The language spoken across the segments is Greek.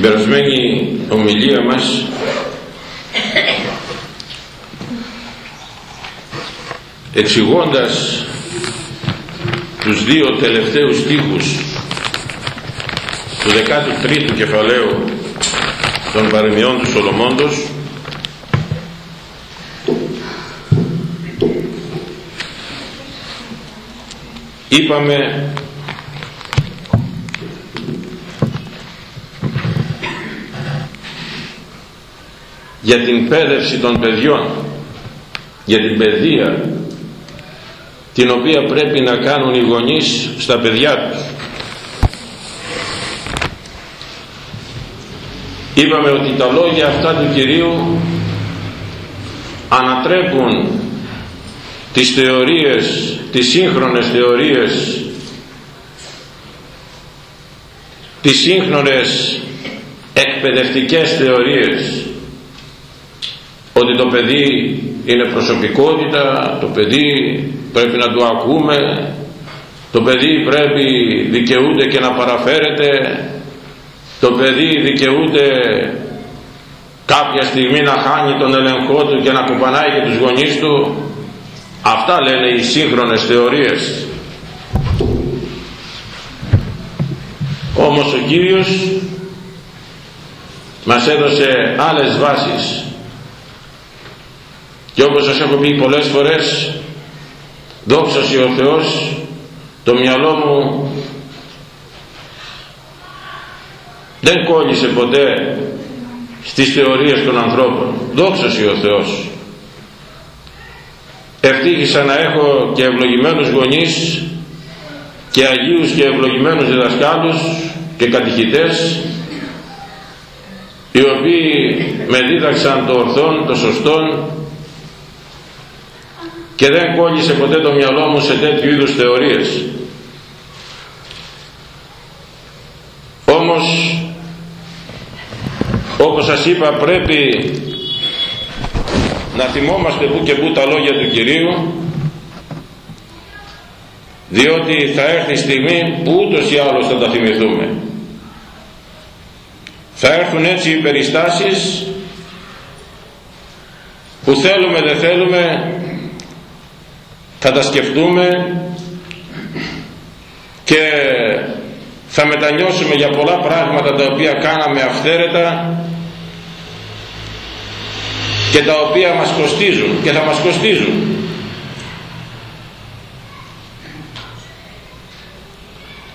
Στην περασμένη ομιλία μας. Εξηγώντας τους δύο τελευταίους στίχους του 13ου κεφαλαίου των παρεμιών του Σολομώντος είπαμε για την πέδευση των παιδιών. Για την παιδεία την οποία πρέπει να κάνουν οι γονείς στα παιδιά τους. Είπαμε ότι τα λόγια αυτά του Κυρίου ανατρέπουν τις θεωρίες, τις σύγχρονες θεωρίες τις σύγχρονες εκπαιδευτικές θεωρίες ότι το παιδί είναι προσωπικότητα, το παιδί πρέπει να το ακούμε, το παιδί πρέπει δικαιούται και να παραφέρεται, το παιδί δικαιούται κάποια στιγμή να χάνει τον ελεγχό του και να κουπανάει και τους γονείς του. Αυτά λένε οι σύγχρονες θεωρίες. Όμως ο Κύριος μας έδωσε άλλες βάσεις και όπως σας έχω πει πολλές φορές δόξα ο Θεός το μυαλό μου δεν κόλλησε ποτέ στις θεωρίες των ανθρώπων. Δόξα ο Θεός. Ευτύχησα να έχω και ευλογημένους γονείς και Αγίους και ευλογημένους διδασκάλους και κατηχητές οι οποίοι με δίδαξαν το ορθόν, το σωστόν και δεν κόλλησε ποτέ το μυαλό μου σε τέτοιου είδους θεωρίες. Όμως όπως σας είπα πρέπει να θυμόμαστε που και που τα λόγια του Κυρίου διότι θα έρθει η στιγμή που ούτως ή άλλως θα τα θυμηθούμε. Θα έρθουν έτσι οι περιστάσεις που θέλουμε δεν θέλουμε θα τα σκεφτούμε και θα μετανιώσουμε για πολλά πράγματα τα οποία κάναμε αυθαίρετα και τα οποία μας κοστίζουν και θα μας κοστίζουν.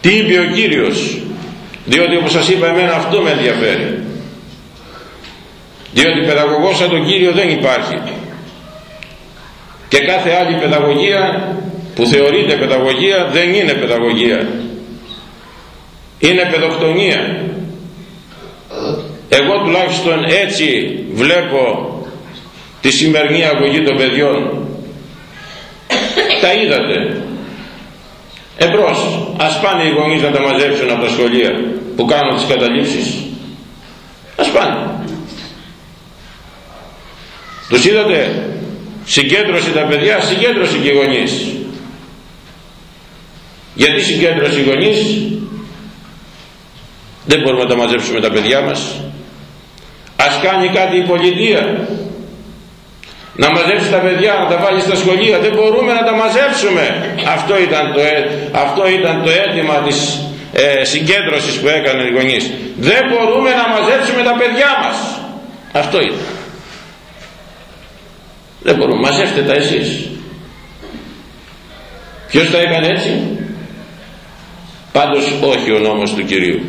Τι είπε ο Κύριος; Διότι όπως σας είπα εμένα αυτό με ενδιαφέρει. Διότι παιδαγωγός σαν τον Κύριο δεν υπάρχει και κάθε άλλη παιδαγωγία που θεωρείται παιδαγωγία δεν είναι παιδαγωγία. Είναι παιδοκτονία. Εγώ τουλάχιστον έτσι βλέπω τη σημερινή αγωγή των παιδιών. Τα είδατε. Εμπρός. Ας πάνε οι γονείς να τα μαζέψουν από τα σχολεία που κάνουν τις καταλήψεις. Ας πάνε. Τους είδατε συγκέντρωση τα παιδιά συγκέντρωση και οι γονείς. Γιατί συγκέντρωση οι γονείς; Δεν μπορούμε να τα μαζέψουμε τα παιδιά μας. Ας κάνει κάτι η πολιτεία. Να μαζέψει τα παιδιά να τα βάλει στα σχολεία. Δεν μπορούμε να τα μαζέψουμε. Αυτό ήταν το, αυτό ήταν το αίτημα της ε, συγκέντρωσης που έκαναν οι γονείς. Δεν μπορούμε να μαζέψουμε τα παιδιά μας. Αυτό ήταν δεν μπορούμε μαζεύτε τα εσείς. Ποιος τα έκανε έτσι; Πάντως όχι ο νόμος του Κυρίου.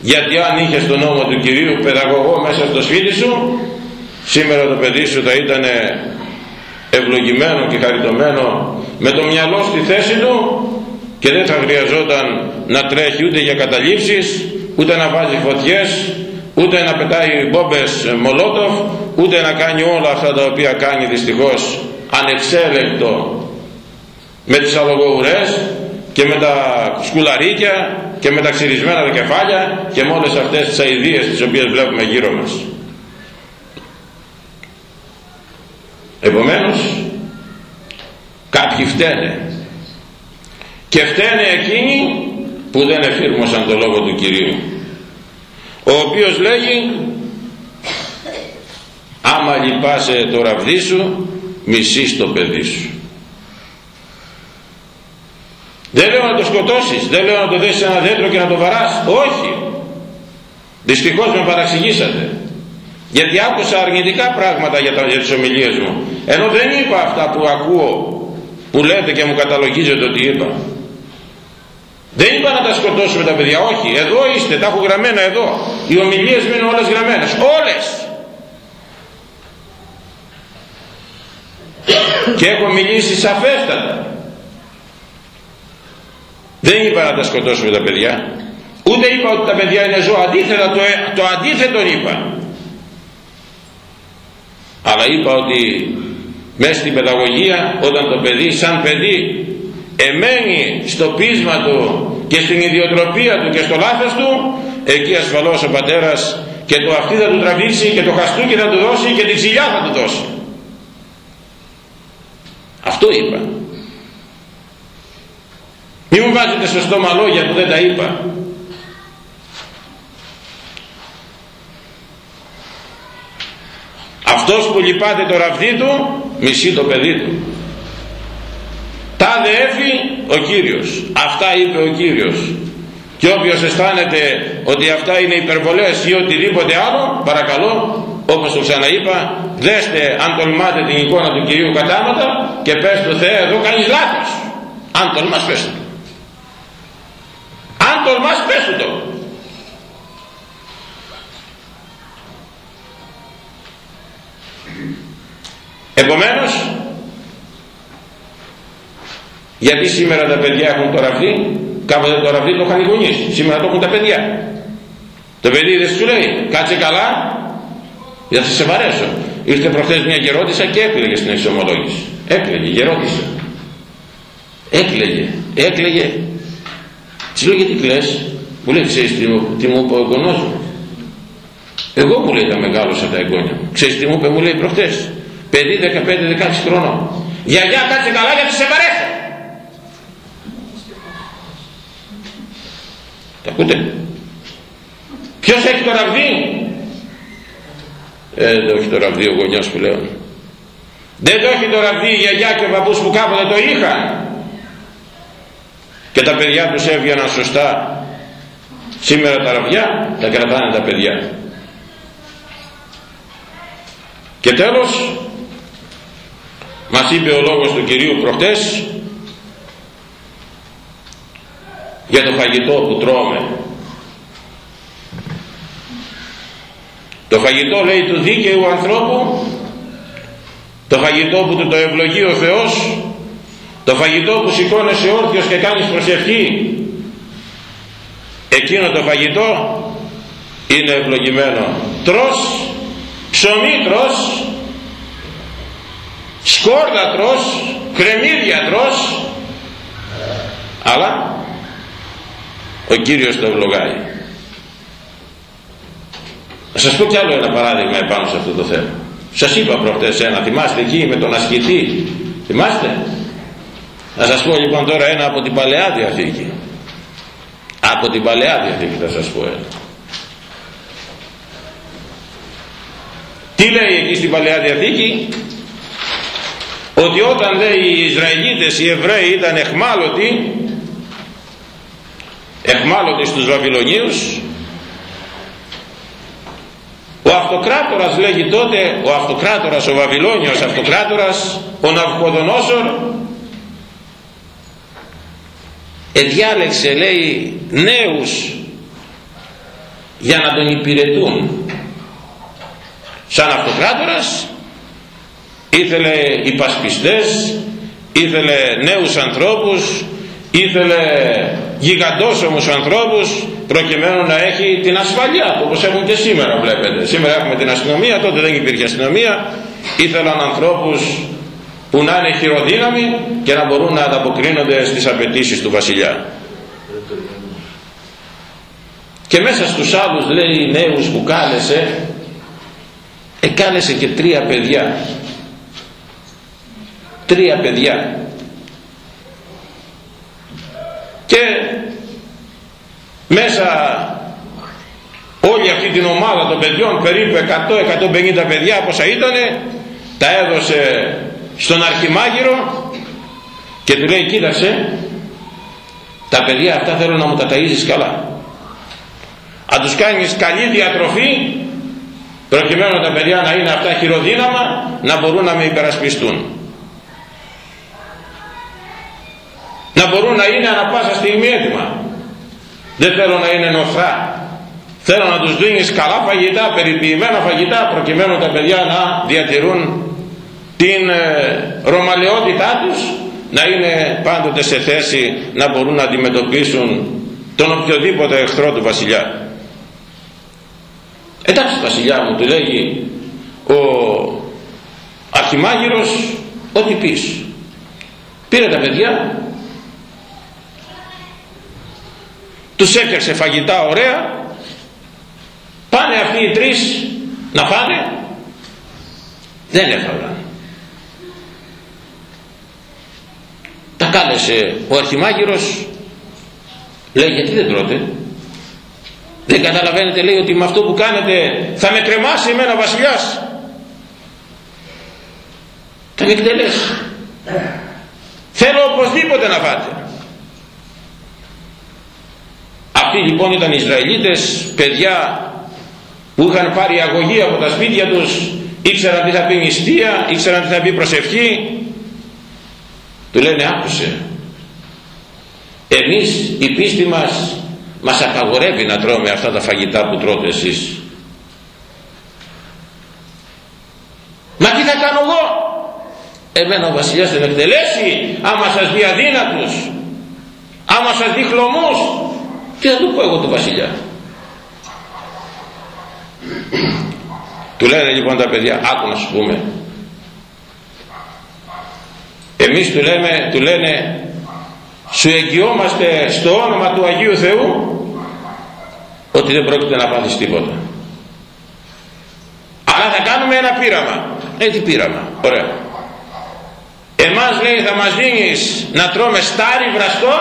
Γιατί αν είχες τον νόμο του Κυρίου παιδαγωγό μέσα στο σπίτι σου σήμερα το παιδί σου θα ήταν ευλογημένο και χαριτωμένο με το μυαλό στη θέση του και δεν θα χρειαζόταν να τρέχει ούτε για καταλήψεις ούτε να βάζει φωτιές ούτε να πετάει μπόμπες μολότοφ ούτε να κάνει όλα αυτά τα οποία κάνει δυστυχώς ανεξέλεγκτο με τις αλογοουρές και με τα σκουλαρίκια και με τα ξυρισμένα κεφάλια και με όλες αυτές τις αηδίες τις οποίες βλέπουμε γύρω μας. Επομένως κάποιοι φταίνε και φταίνε εκείνοι που δεν εφήρμοσαν το λόγο του Κυρίου ο οποίος λέγει άμα λυπάσαι το ραβδί σου μισείς το παιδί σου δεν λέω να το σκοτώσεις δεν λέω να το δέσεις σε ένα δέντρο και να το βαράς. Όχι. Δυστυχώς με παραξηγήσατε γιατί άκουσα αρνητικά πράγματα για, τα, για τις ομιλίες μου. Ενώ δεν είπα αυτά που ακούω που λέτε και μου καταλογίζετε ότι είπα δεν είπα να τα σκοτώσουμε τα παιδιά. Όχι. Εδώ είστε. Τα έχω γραμμένα εδώ. Οι ομιλίες μου είναι όλες γραμμένες. Όλες. Και έχω μιλήσει σαφέστατα. Δεν είπα να τα σκοτώσουμε τα παιδιά. Ούτε είπα ότι τα παιδιά είναι ζώα. Αντίθετα το, το αντίθετο είπα. Αλλά είπα ότι μέσα στην παιδαγωγία όταν το παιδί σαν παιδί εμένει στο πείσμα του και στην ιδιοτροπία του και στο λάθος του εκεί ασφαλώς ο πατέρας και το αυτή θα του τραβήξει και το χαστούκι θα του δώσει και τη ξυλιά θα του δώσει. Αυτό είπα. Μη μου βάζετε στο στόμα λόγια που δεν τα είπα. Αυτός που λυπάται το ραβδί του μισεί το παιδί του τάδε έφη ο Κύριος. Αυτά είπε ο Κύριος. Και όποιος αισθάνεται ότι αυτά είναι υπερβολές ή οτιδήποτε άλλο παρακαλώ όπως το ξαναείπα δέστε αν τολμάτε την εικόνα του Κυρίου κατάματα και πες του Θεέ εδώ κάνεις λάθος. Αν τολμάς πες του. Αν τολμάς πες του το. Επομένως γιατί σήμερα τα παιδιά έχουν το ραβδί κάποτε το ραβδί το είχαν οι γονείς σήμερα το έχουν τα παιδιά. Το παιδί δεν σου λέει κάτσε καλά για θα σε βαρέσω ήρθε προχθές μια γερότησα και έκλαιγε στην εξομολόγηση. Έκλαιγε γερότησα έκλαιγε έκλαιγε. Της λέω γιατί κλαις; Μου λέει ξέρεις τι μου, τι μου είπε ο εγγονός μου; Εγώ μου λέει τα μεγάλωσα τα εγγόνια μου ξέρεις τι μου είπε; Μου λέει προχθές. Παιδί 15-16 χρόνων γιαγιά κάτσε καλά γιατί σε βαρέσω τα ακούτε; Ποιος έχει το ραβδί; Ε, δεν το έχει το ραβδί ο γονιός που λέω. Δεν το έχει το ραβδί η γιαγιά και ο παππούς που κάποτε το είχαν. Και τα παιδιά τους έβγαιναν σωστά. Σήμερα τα ραβδιά τα κρατάνε τα παιδιά. Και τέλος μας είπε ο λόγος του Κυρίου προχτές για το φαγητό που τρώμε. Το φαγητό λέει του δίκαιου ανθρώπου. Το φαγητό που του το ευλογεί ο Θεός. Το φαγητό που σηκώνεσαι όρθιος και κάνεις προσευχή. Εκείνο το φαγητό είναι ευλογημένο. Τρως ψωμί τρως σκόρδα τρως κρεμμύδια τρως. Αλλά ο Κύριος το ευλογάει να σας πω κι άλλο ένα παράδειγμα επάνω σε αυτό το θέμα. Σας είπα προχτές ένα θυμάστε εκεί με τον ασκητή θυμάστε; Να σας πω λοιπόν τώρα ένα από την Παλαιά Διαθήκη. Από την Παλαιά Διαθήκη θα σας πω ένα. Τι λέει εκεί στην Παλαιά Διαθήκη; Ότι όταν λέει οι Ισραηλίτες οι Εβραίοι ήταν εχμάλωτοι εχμάλωτοι στους Βαβυλωνίους. Ο αυτοκράτορας λέγει τότε ο αυτοκράτορας ο Βαβυλώνιος αυτοκράτορας ο Ναυχοδονόσορ εδιάλεξε λέει νέους για να τον υπηρετούν. Σαν αυτοκράτορας ήθελε υπασπιστές ήθελε νέους ανθρώπους ήθελε γιγαντόσωμους ανθρώπους προκειμένου να έχει την ασφαλεία του όπως έχουν και σήμερα βλέπετε. Σήμερα έχουμε την αστυνομία τότε δεν υπήρχε αστυνομία. Ήθελαν ανθρώπους που να είναι χειροδύναμοι και να μπορούν να ανταποκρίνονται στις απαιτήσεις του βασιλιά. Και μέσα στους άλλους λέει νέους που κάλεσε εκάλεσε και τρία παιδιά. Τρία παιδιά και μέσα όλη αυτή την ομάδα των παιδιών περίπου 100-150 παιδιά πόσα ήτανε τα έδωσε στον αρχιμάγειρο και του λέει κοίταξε τα παιδιά αυτά θέλω να μου τα ταΐζεις καλά. Αν τους κάνεις καλή διατροφή προκειμένου τα παιδιά να είναι αυτά χειροδύναμα να μπορούν να με υπερασπιστούν να μπορούν να είναι ανα πάσα στιγμή έτοιμα. Δεν θέλω να είναι νοθρά θέλω να τους δίνεις καλά φαγητά περιποιημένα φαγητά προκειμένου τα παιδιά να διατηρούν την ε, ρωμαλαιότητά τους να είναι πάντοτε σε θέση να μπορούν να αντιμετωπίσουν τον οποιοδήποτε εχθρό του βασιλιά. Εντάξει βασιλιά μου του λέγει ο αρχιμάγειρος ό,τι πεις. Πήρε τα παιδιά τους έφτιαξε φαγητά ωραία πάνε αυτοί οι τρεις να φάνε δεν έφαγαν τα κάλεσε ο αρχιμάγειρος λέει γιατί δεν τρώτε; Δεν καταλαβαίνετε λέει ότι με αυτό που κάνετε θα με κρεμάσει εμένα ο βασιλιάς. Θα με εκτελέσει. Θέλω οπωσδήποτε να φάτε. Αυτοί λοιπόν ήταν Ισραηλίτες, παιδιά που είχαν πάρει αγωγή από τα σπίτια τους, ήξεραν τι θα πει νηστεία, ήξεραν τι θα πει προσευχή. Του λένε άκουσε. Εμείς η πίστη μας μας απαγορεύει να τρώμε αυτά τα φαγητά που τρώτε εσείς μα τι θα κάνω εγώ; Εμένα ο βασιλιάς δεν εκτελέσει άμα σας δει αδύνατους άμα σας δει χλωμούς τι θα του πω εγώ του βασιλιά. Του λένε λοιπόν τα παιδιά άκου να σου πούμε. Εμείς του λέμε του λένε σου εγγυόμαστε στο όνομα του Αγίου Θεού ότι δεν πρόκειται να πάθεις τίποτα αλλά θα κάνουμε ένα πείραμα. Ε τι πείραμα. Ωραία. Εμάς λέει θα μας δίνεις να τρώμε στάρι βραστό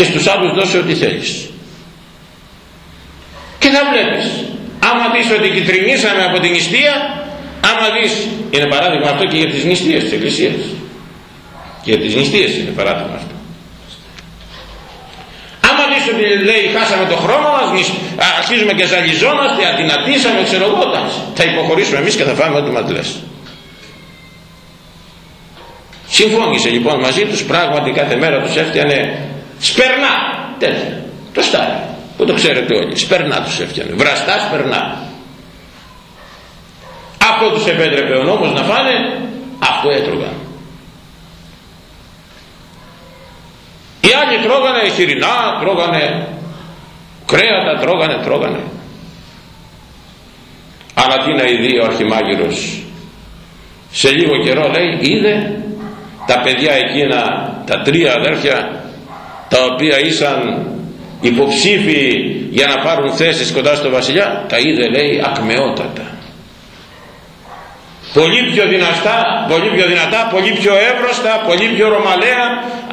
και στους άλλους δώσε ό,τι θέλεις. Και θα βλέπεις άμα δεις ότι κυτρινίσαμε από την νηστεία άμα δεις είναι παράδειγμα αυτό και για τις νηστείες της Εκκλησίας. Και για τις νηστείες είναι παράδειγμα αυτό. Άμα δεις ότι λέει χάσαμε το χρόνο μας αρχίζουμε και ζαλιζόμαστε αδυνατήσαμε ξέρω εγώ θα υποχωρήσουμε εμείς και θα φάμε ό,τι μας λες. Συμφώνησε λοιπόν μαζί τους πράγματι κάθε μέρα τους έφτιανε σπερνά τέτοια το στάρι. Που το ξέρετε όλοι. Σπερνά τους έφτιανε. Βραστά σπερνά αυτό τους επέτρεπε ο νόμος να φάνε αυτό έτρωγαν. Οι άλλοι τρώγανε χοιρινά τρώγανε κρέατα τρώγανε τρώγανε. Αλλά τι να ειδεί ο αρχιμάγειρος. Σε λίγο καιρό λέει είδε τα παιδιά εκείνα τα τρία αδέρφια τα οποία ήσαν υποψήφοι για να πάρουν θέσεις κοντά στο βασιλιά τα είδε λέει ακμεότατα πολύ πιο δυνατά, πολύ πιο δυνατά, πολύ πιο εύρωστα, πολύ πιο ρωμαλαία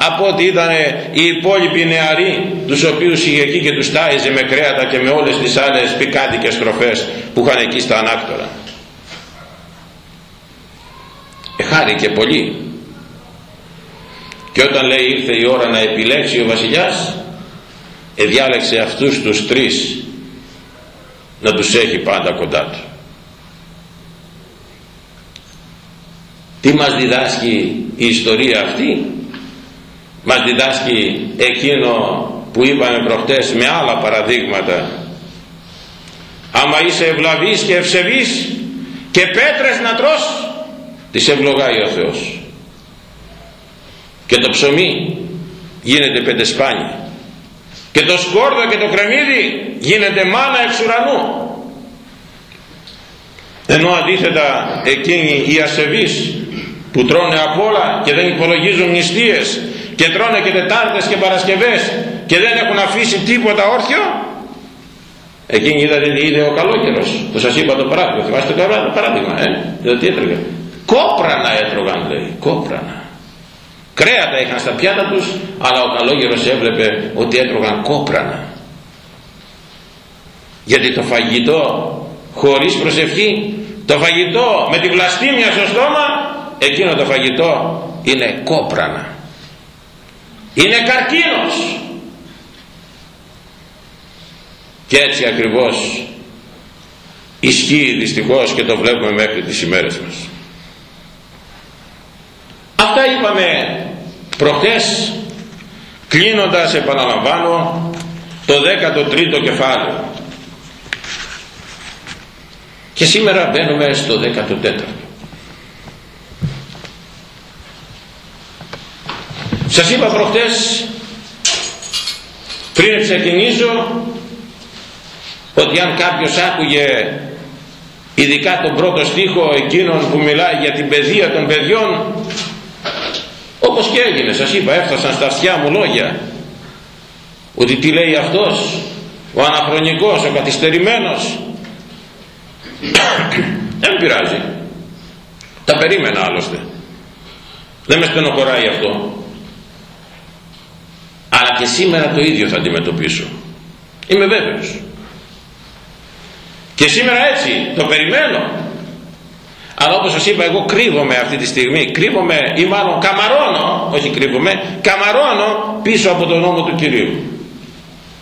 από ότι ήταν οι υπόλοιποι νεαροί τους οποίους είχε εκεί και τους τάιζε με κρέατα και με όλες τις άλλες πικάτικες τροφές που είχαν εκεί στα ανάκτορα. Εχάρηκε πολύ. Και όταν λέει ήρθε η ώρα να επιλέξει ο βασιλιάς, εδιάλεξε αυτούς τους τρεις να τους έχει πάντα κοντά του. Τι μας διδάσκει η ιστορία αυτή; Μας διδάσκει εκείνο που είπαμε προχτές με άλλα παραδείγματα άμα είσαι ευλαβής και ευσεβής και πέτρες να τρως τις ευλογάει ο Θεός και το ψωμί γίνεται πεντεσπάνι. Και το σκόρδο και το κρεμμύδι γίνεται μάνα εξ ουρανού. Ενώ αντίθετα εκείνοι οι ασεβείς που τρώνε απ' όλα και δεν υπολογίζουν νηστείες και τρώνε και Τετάρτες και Παρασκευές και δεν έχουν αφήσει τίποτα όρθιο εκείνοι είδατε τι είδε ο καλόκαιρος. Που σας είπα το παράδειγμα. Θυμάστε καλά το παράδειγμα ε; δηλαδή τι έτρωγε. Κόπρανα έτρωγαν λέει. Κόπρανα κρέατα είχαν στα πιάτα τους αλλά ο καλόγερος έβλεπε ότι έτρωγαν κόπρανα. Γιατί το φαγητό χωρίς προσευχή το φαγητό με τη βλαστήμια στο στόμα εκείνο το φαγητό είναι κόπρανα. Είναι καρκίνος. Και έτσι ακριβώς ισχύει δυστυχώς και το βλέπουμε μέχρι τις ημέρες μας. Αυτά είπαμε προχτές κλείνοντας επαναλαμβάνω το 13ο κεφάλαιο. Και σήμερα μπαίνουμε στο 14ο σας είπα προχτές πριν ξεκινήσω ότι αν κάποιος άκουγε ειδικά τον πρώτο στίχο εκείνον που μιλάει για την παιδεία των παιδιών όπως και έγινε σας είπα έφτασαν στα αυτιά μου λόγια. Ότι τι λέει αυτός ο αναχρονικός, ο καθυστερημένος. Δεν πειράζει. Τα περίμενα άλλωστε. Δεν με στενοχωράει αυτό. Αλλά και σήμερα το ίδιο θα αντιμετωπίσω. Είμαι βέβαιος. Και σήμερα έτσι το περιμένω αλλά όπως σας είπα εγώ κρύβομαι αυτή τη στιγμή. Κρύβομαι ή μάλλον καμαρώνω όχι κρύβομαι καμαρώνω πίσω από τον νόμο του Κυρίου.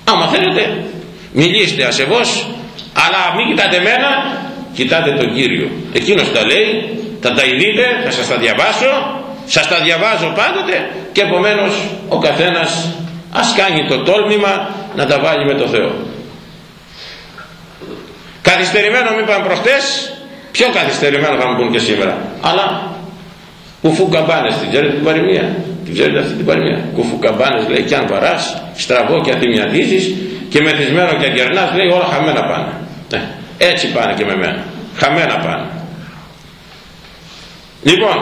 Άμα θέλετε μιλήστε ασεβώς αλλά μην κοιτάτε μένα κοιτάτε τον Κύριο. Εκείνος τα λέει θα τα ειδείτε θα σας τα διαβάσω σας τα διαβάζω πάντοτε και επομένως ο καθένας ας κάνει το τόλμημα να τα βάλει με το Θεό. Καθυστερημένο μην είπαμε προχτές πιο καθυστερημένο θα μου πούν και σήμερα. Αλλά κουφουκαμπάνες την ξέρετε την παροιμία. Την ξέρετε αυτή την παροιμία. Κουφουκαμπάνες λέει κι αν βαράς στραβό και ατιμιατίζεις και μεθυσμένο και αγερνάς λέει όλα χαμένα πάνε. Ε, έτσι πάνε και με μένα. Χαμένα πάνε. Λοιπόν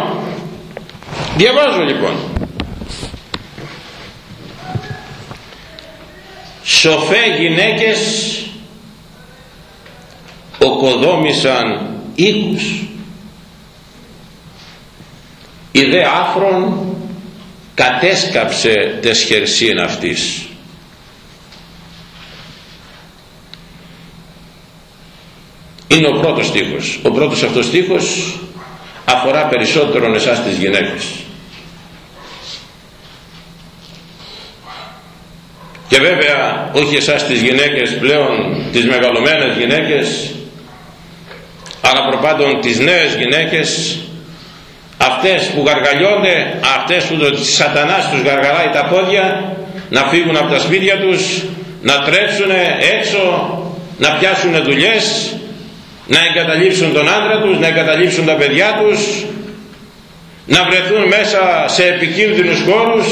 διαβάζω λοιπόν. Σοφέ γυναίκες οκοδόμησαν οίκους η δε άφρον κατέσκαψε τες χερσίν αυτής. Είναι ο πρώτος στίχος. Ο πρώτος αυτός στίχος αφορά περισσότερο εσάς τις γυναίκες. Και βέβαια όχι εσάς τις γυναίκες πλέον τις μεγαλωμένες γυναίκες αλλά προπάντων τις νέες γυναίκες αυτές που γαργαλιώνται αυτές που το σατανάς τους γαργαλάει τα πόδια να φύγουν από τα σπίτια τους να τρέξουν έξω να πιάσουν δουλειές να εγκαταλείψουν τον άντρα τους να εγκαταλείψουν τα παιδιά τους να βρεθούν μέσα σε επικίνδυνους χώρους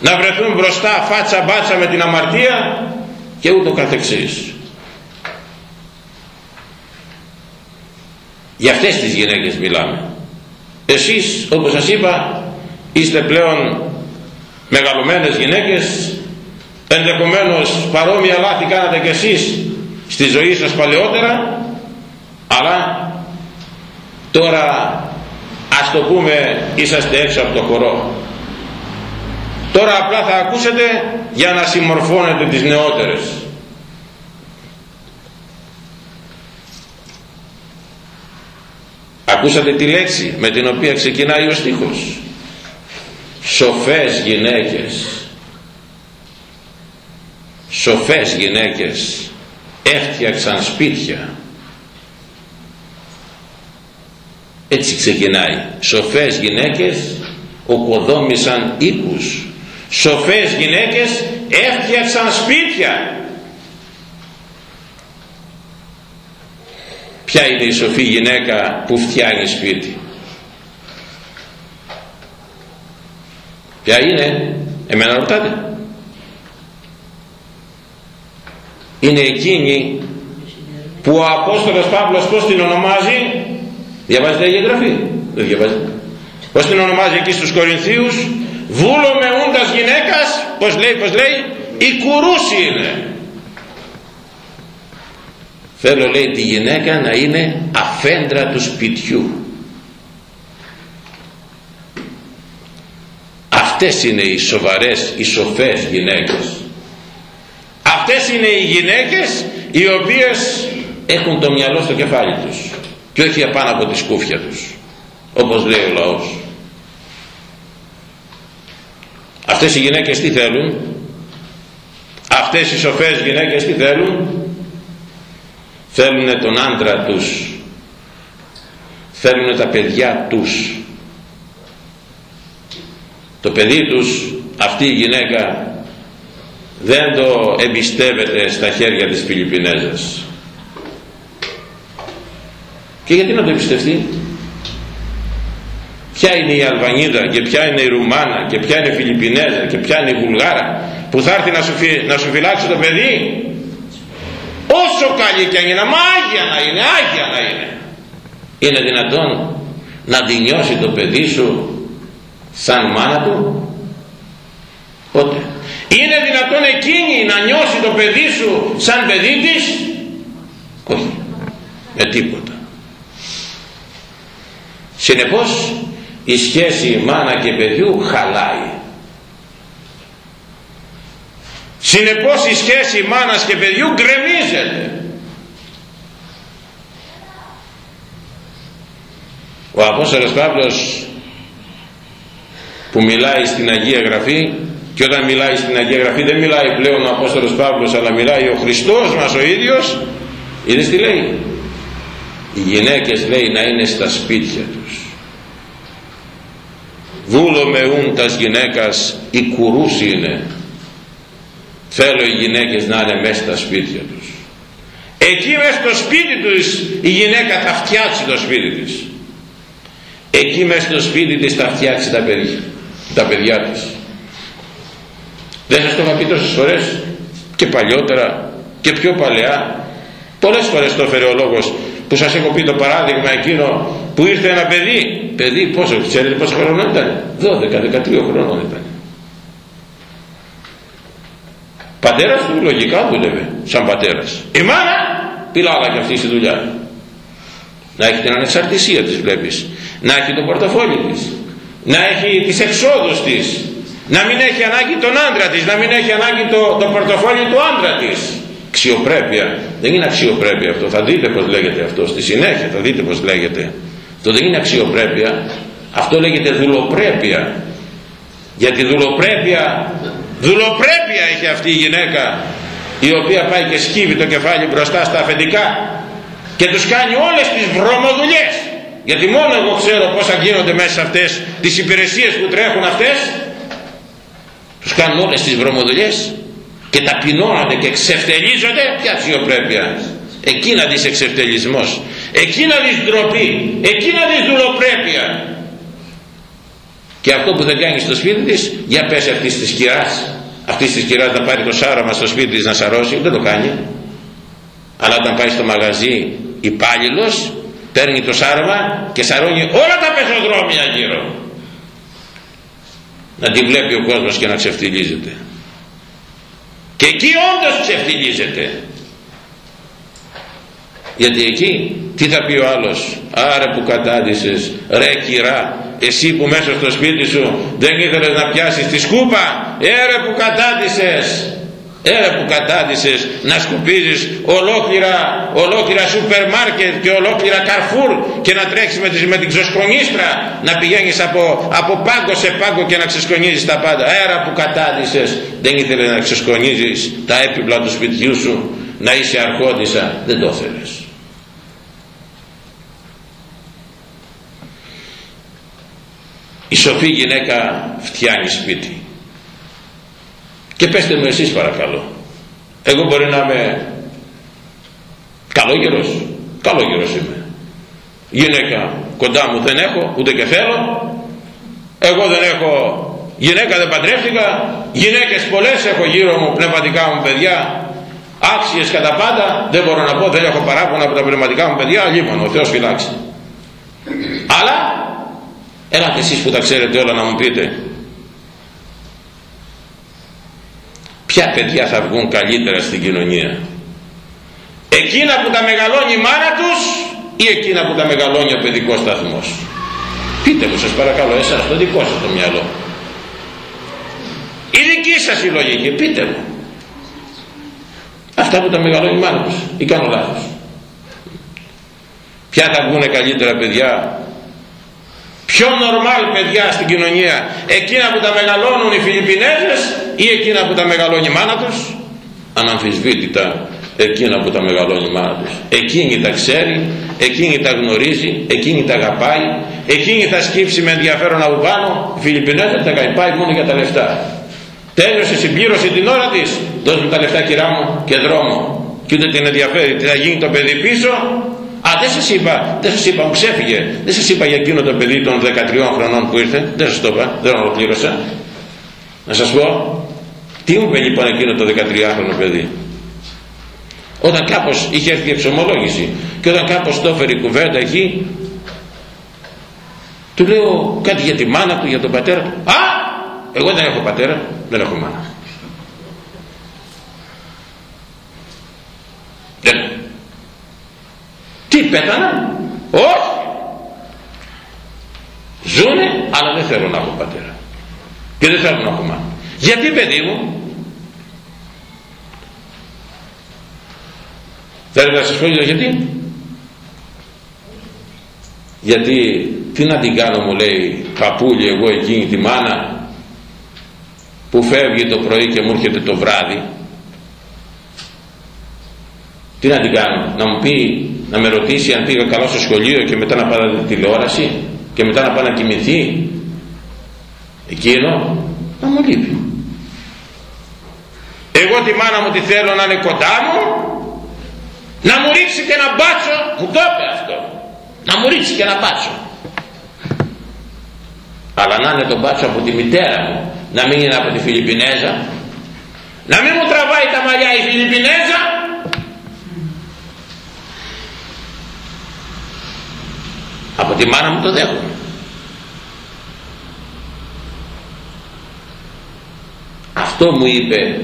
να βρεθούν μπροστά φάτσα μπάτσα με την αμαρτία και ούτω καθεξής για αυτές τις γυναίκες μιλάμε. Εσείς όπως σας είπα είστε πλέον μεγαλωμένες γυναίκες ενδεχομένως παρόμοια λάθη κάνατε κι εσείς στη ζωή σας παλαιότερα αλλά τώρα ας το πούμε είσαστε έξω από το χορό. Τώρα απλά θα ακούσετε για να συμμορφώνετε τις νεότερες ακούσατε τη λέξη με την οποία ξεκινάει ο στίχος. Σοφές γυναίκες. Σοφές γυναίκες. Έφτιαξαν σπίτια. Έτσι ξεκινάει. Σοφές γυναίκες οκοδόμησαν οίκους. Σοφές γυναίκες έφτιαξαν σπίτια ποια είναι η σοφή γυναίκα που φτιάχνει σπίτι; Ποια είναι; Εμένα ρωτάτε. Είναι εκείνη που ο Απόστολος Παύλος πως την ονομάζει; Διαβάζετε η εγγραφή δεν διαβάζετε. Πως την ονομάζει εκεί στους Κορινθίους; Βούλο με ούντας γυναίκας πως λέει πως λέει η κουρούση είναι θέλω λέει τη γυναίκα να είναι αφέντρα του σπιτιού. Αυτές είναι οι σοβαρές οι σοφές γυναίκες. Αυτές είναι οι γυναίκες οι οποίες έχουν το μυαλό στο κεφάλι τους και όχι απάνω από τη σκούφια τους όπως λέει ο λαός. Αυτές οι γυναίκες τι θέλουν; Αυτές οι σοφές γυναίκες τι θέλουν; Θέλουν τον άντρα τους. Θέλουν τα παιδιά τους. Το παιδί τους αυτή η γυναίκα δεν το εμπιστεύεται στα χέρια της Φιλιππινέζας. Και γιατί να το εμπιστευτεί; Ποια είναι η Αλβανίδα και ποια είναι η Ρουμάνα και ποια είναι η Φιλιππινέζα και ποια είναι η Βουλγάρα που θα έρθει να σου, φυ, να σου φυλάξει το παιδί; Όσο καλή και αν είναι μα άγια να είναι άγια να είναι. Είναι δυνατόν να τη νιώσει το παιδί σου σαν μάνα του; Πότε; Είναι δυνατόν εκείνη να νιώσει το παιδί σου σαν παιδί της; Όχι. Με τίποτα. Συνεπώς η σχέση μάνα και παιδιού χαλάει συνεπώς η σχέση μάνας και παιδιού γκρεμίζεται. Ο Απόστολος Παύλος που μιλάει στην Αγία Γραφή και όταν μιλάει στην Αγία Γραφή δεν μιλάει πλέον ο Απόστολος Παύλος αλλά μιλάει ο Χριστός μας ο ίδιος είδες τι λέει. Οι γυναίκες λέει να είναι στα σπίτια τους. Δούλο με ούν τας γυναίκας η κουρούς είναι θέλω οι γυναίκες να είναι μέσα στα σπίτια τους. Εκεί μέσα στο σπίτι τους η γυναίκα θα φτιάξει το σπίτι της. Εκεί μέσα στο σπίτι της θα φτιάξει τα παιδιά, τα παιδιά της. Δεν σας το είχα πει τόσες φορές. Και παλιότερα και πιο παλαιά. Πολλές φορές το έφερε ο λόγος που σας έχω πει το παράδειγμα εκείνο που ήρθε ένα παιδί. Παιδί πόσο ξέρετε πόσο χρόνο ήταν; 12-13 χρονών ήταν πατέρας του λογικά δούλευε σαν πατέρας. Η μάνα πιλάγα και αυτή στη δουλειά. Να έχει την ανεξαρτησία της βλέπεις. Να έχει τον πορτοφόλι της. Να έχει τις εξόδους της. Να μην έχει ανάγκη τον άντρα της. Να μην έχει ανάγκη το, το πορτοφόλι του άντρα της. Αξιοπρέπεια. Δεν είναι αξιοπρέπεια αυτό. Θα δείτε πως λέγεται αυτό. Στη συνέχεια θα δείτε πως λέγεται. Το δεν είναι αξιοπρέπεια. Αυτό λέγεται δουλοπρέπεια. Γιατί δουλοπρέπεια δουλοπρέπεια έχει αυτή η γυναίκα η οποία πάει και σκύβει το κεφάλι μπροστά στα αφεντικά και τους κάνει όλες τις βρωμοδουλειές. Γιατί μόνο εγώ ξέρω πόσα γίνονται μέσα σε αυτές τις υπηρεσίες που τρέχουν αυτές. Τους κάνουν όλες τις βρωμοδουλειές και ταπεινώνονται και ξεφτελίζονται ποια αξιοπρέπεια. Εκεί να δεις εξευτελισμός. Εκεί να δεις ντροπή. Εκεί να δεις δουλοπρέπεια και αυτό που δεν κάνει στο σπίτι της για πέσει αυτής της κυράς. Αυτής της κυράς να πάρει το σάραμα στο σπίτι της να σαρώσει δεν το κάνει. Αλλά όταν πάει στο μαγαζί υπάλληλος, παίρνει το σάραμα και σαρώνει όλα τα πεζοδρόμια γύρω. Να τη βλέπει ο κόσμος και να ξεφτιλίζεται και εκεί όντως ξεφτιλίζεται γιατί εκεί τι θα πει ο άλλος; Άρε που κατάντησες ρε κυρά εσύ που μέσα στο σπίτι σου δεν ήθελες να πιάσεις τη σκούπα έρε που κατάντησες έρε που κατάντησες να σκουπίζεις ολόκληρα, ολόκληρα σούπερ μάρκετ και ολόκληρα καρφούρ και να τρέχεις με, με την ξεσκονίστρα να πηγαίνεις από, από πάγκο σε πάγκο και να ξεσκονίζεις τα πάντα. Έρα που κατάντησες δεν ήθελες να ξεσκονίζεις τα έπιπλα του σπιτιού σου να είσαι αρχόντισσα. Δεν το θέλεις η σοφή γυναίκα φτιάνει σπίτι. Και πέστε μου εσείς παρακαλώ εγώ μπορεί να είμαι καλόγερος καλόγερος είμαι. Γυναίκα κοντά μου δεν έχω ούτε και θέλω. Εγώ δεν έχω γυναίκα δεν παντρεύτηκα. Γυναίκες πολλές έχω γύρω μου πνευματικά μου παιδιά. Άξιες κατά πάντα δεν μπορώ να πω δεν έχω παράπονα από τα πνευματικά μου παιδιά. Λοιπόν ο Θεός φυλάξει. Αλλά Έλατε εσείς που τα ξέρετε όλα να μου πείτε. Ποια παιδιά θα βγουν καλύτερα στην κοινωνία; Εκείνα που τα μεγαλώνει η μάνα τους ή εκείνα που τα μεγαλώνει ο παιδικός σταθμός; Πείτε μου σας παρακαλώ εσάς το δικό σας το μυαλό. Η δική σας η λογική πείτε μου. αυτά που τα μεγαλώνει η μάνα τους ή κάνω λάθος ποια θα βγουν καλύτερα παιδιά; Πιο νορμάλ παιδιά στην κοινωνία. Εκείνα που τα μεγαλώνουν οι Φιλιππινέζες ή εκείνα που τα μεγαλώνει η μάνα τους; Αναμφισβήτητα εκείνα που τα μεγαλώνει η μάνα τους. Εκείνη τα ξέρει εκείνη τα γνωρίζει εκείνη τα αγαπάει εκείνη θα σκύψει με ενδιαφέρον από πάνω. Η Φιλιππινέζα τα αγαπάει μόνο για τα λεφτά. Τέλειωσε συμπλήρωσε την ώρα της. Δώσ' μου τα λεφτά κυρά μου και δρόμο. Και ούτε την ενδιαφέρει τι θα γίνει το παιδί πίσω Α, δεν σας είπα, δεν σας είπα, μου ξέφυγε. Δεν σας είπα για εκείνο το παιδί των 13 χρονών που ήρθε. Δεν σας το είπα, δεν ολοκλήρωσα. Να σας πω, τι μου είπε λοιπόν εκείνο το 13χρονο παιδί; Όταν κάπως είχε έρθει η εξομολόγηση και όταν κάπως το έφερε η κουβέντα εκεί, του λέω κάτι για τη μάνα του, για τον πατέρα του. Α, εγώ δεν έχω πατέρα, δεν έχω μάνα. Δεν. Τι πέθανα, όχι. Ζούνε, αλλά δεν θέλω να έχω πατέρα. Και δεν θέλω να έχω μάνα. Γιατί παιδί μου, Θέλετε να σας πω γιατί; Γιατί τι να την κάνω μου λέει παππούλη εγώ εκείνη τη μάνα που φεύγει το πρωί και μου έρχεται το βράδυ τι να την κάνω να μου πει να με ρωτήσει αν πήγα καλά στο σχολείο και μετά να πάω να τηλεόραση και μετά να πάω να κοιμηθεί. Εκείνο να μου λείπει. Εγώ τη μάνα μου τη θέλω να είναι κοντά μου να μου ρίξει και ένα μπάτσο μου το είπε αυτό. Να μου ρίξει και ένα μπάτσο αλλά να είναι το μπάτσο από τη μητέρα μου να μην είναι από τη Φιλιππινέζα. Να μην μου τραβάει τα μαλλιά η Φιλιππινέζα από τη μάνα μου το δέχομαι. Αυτό μου είπε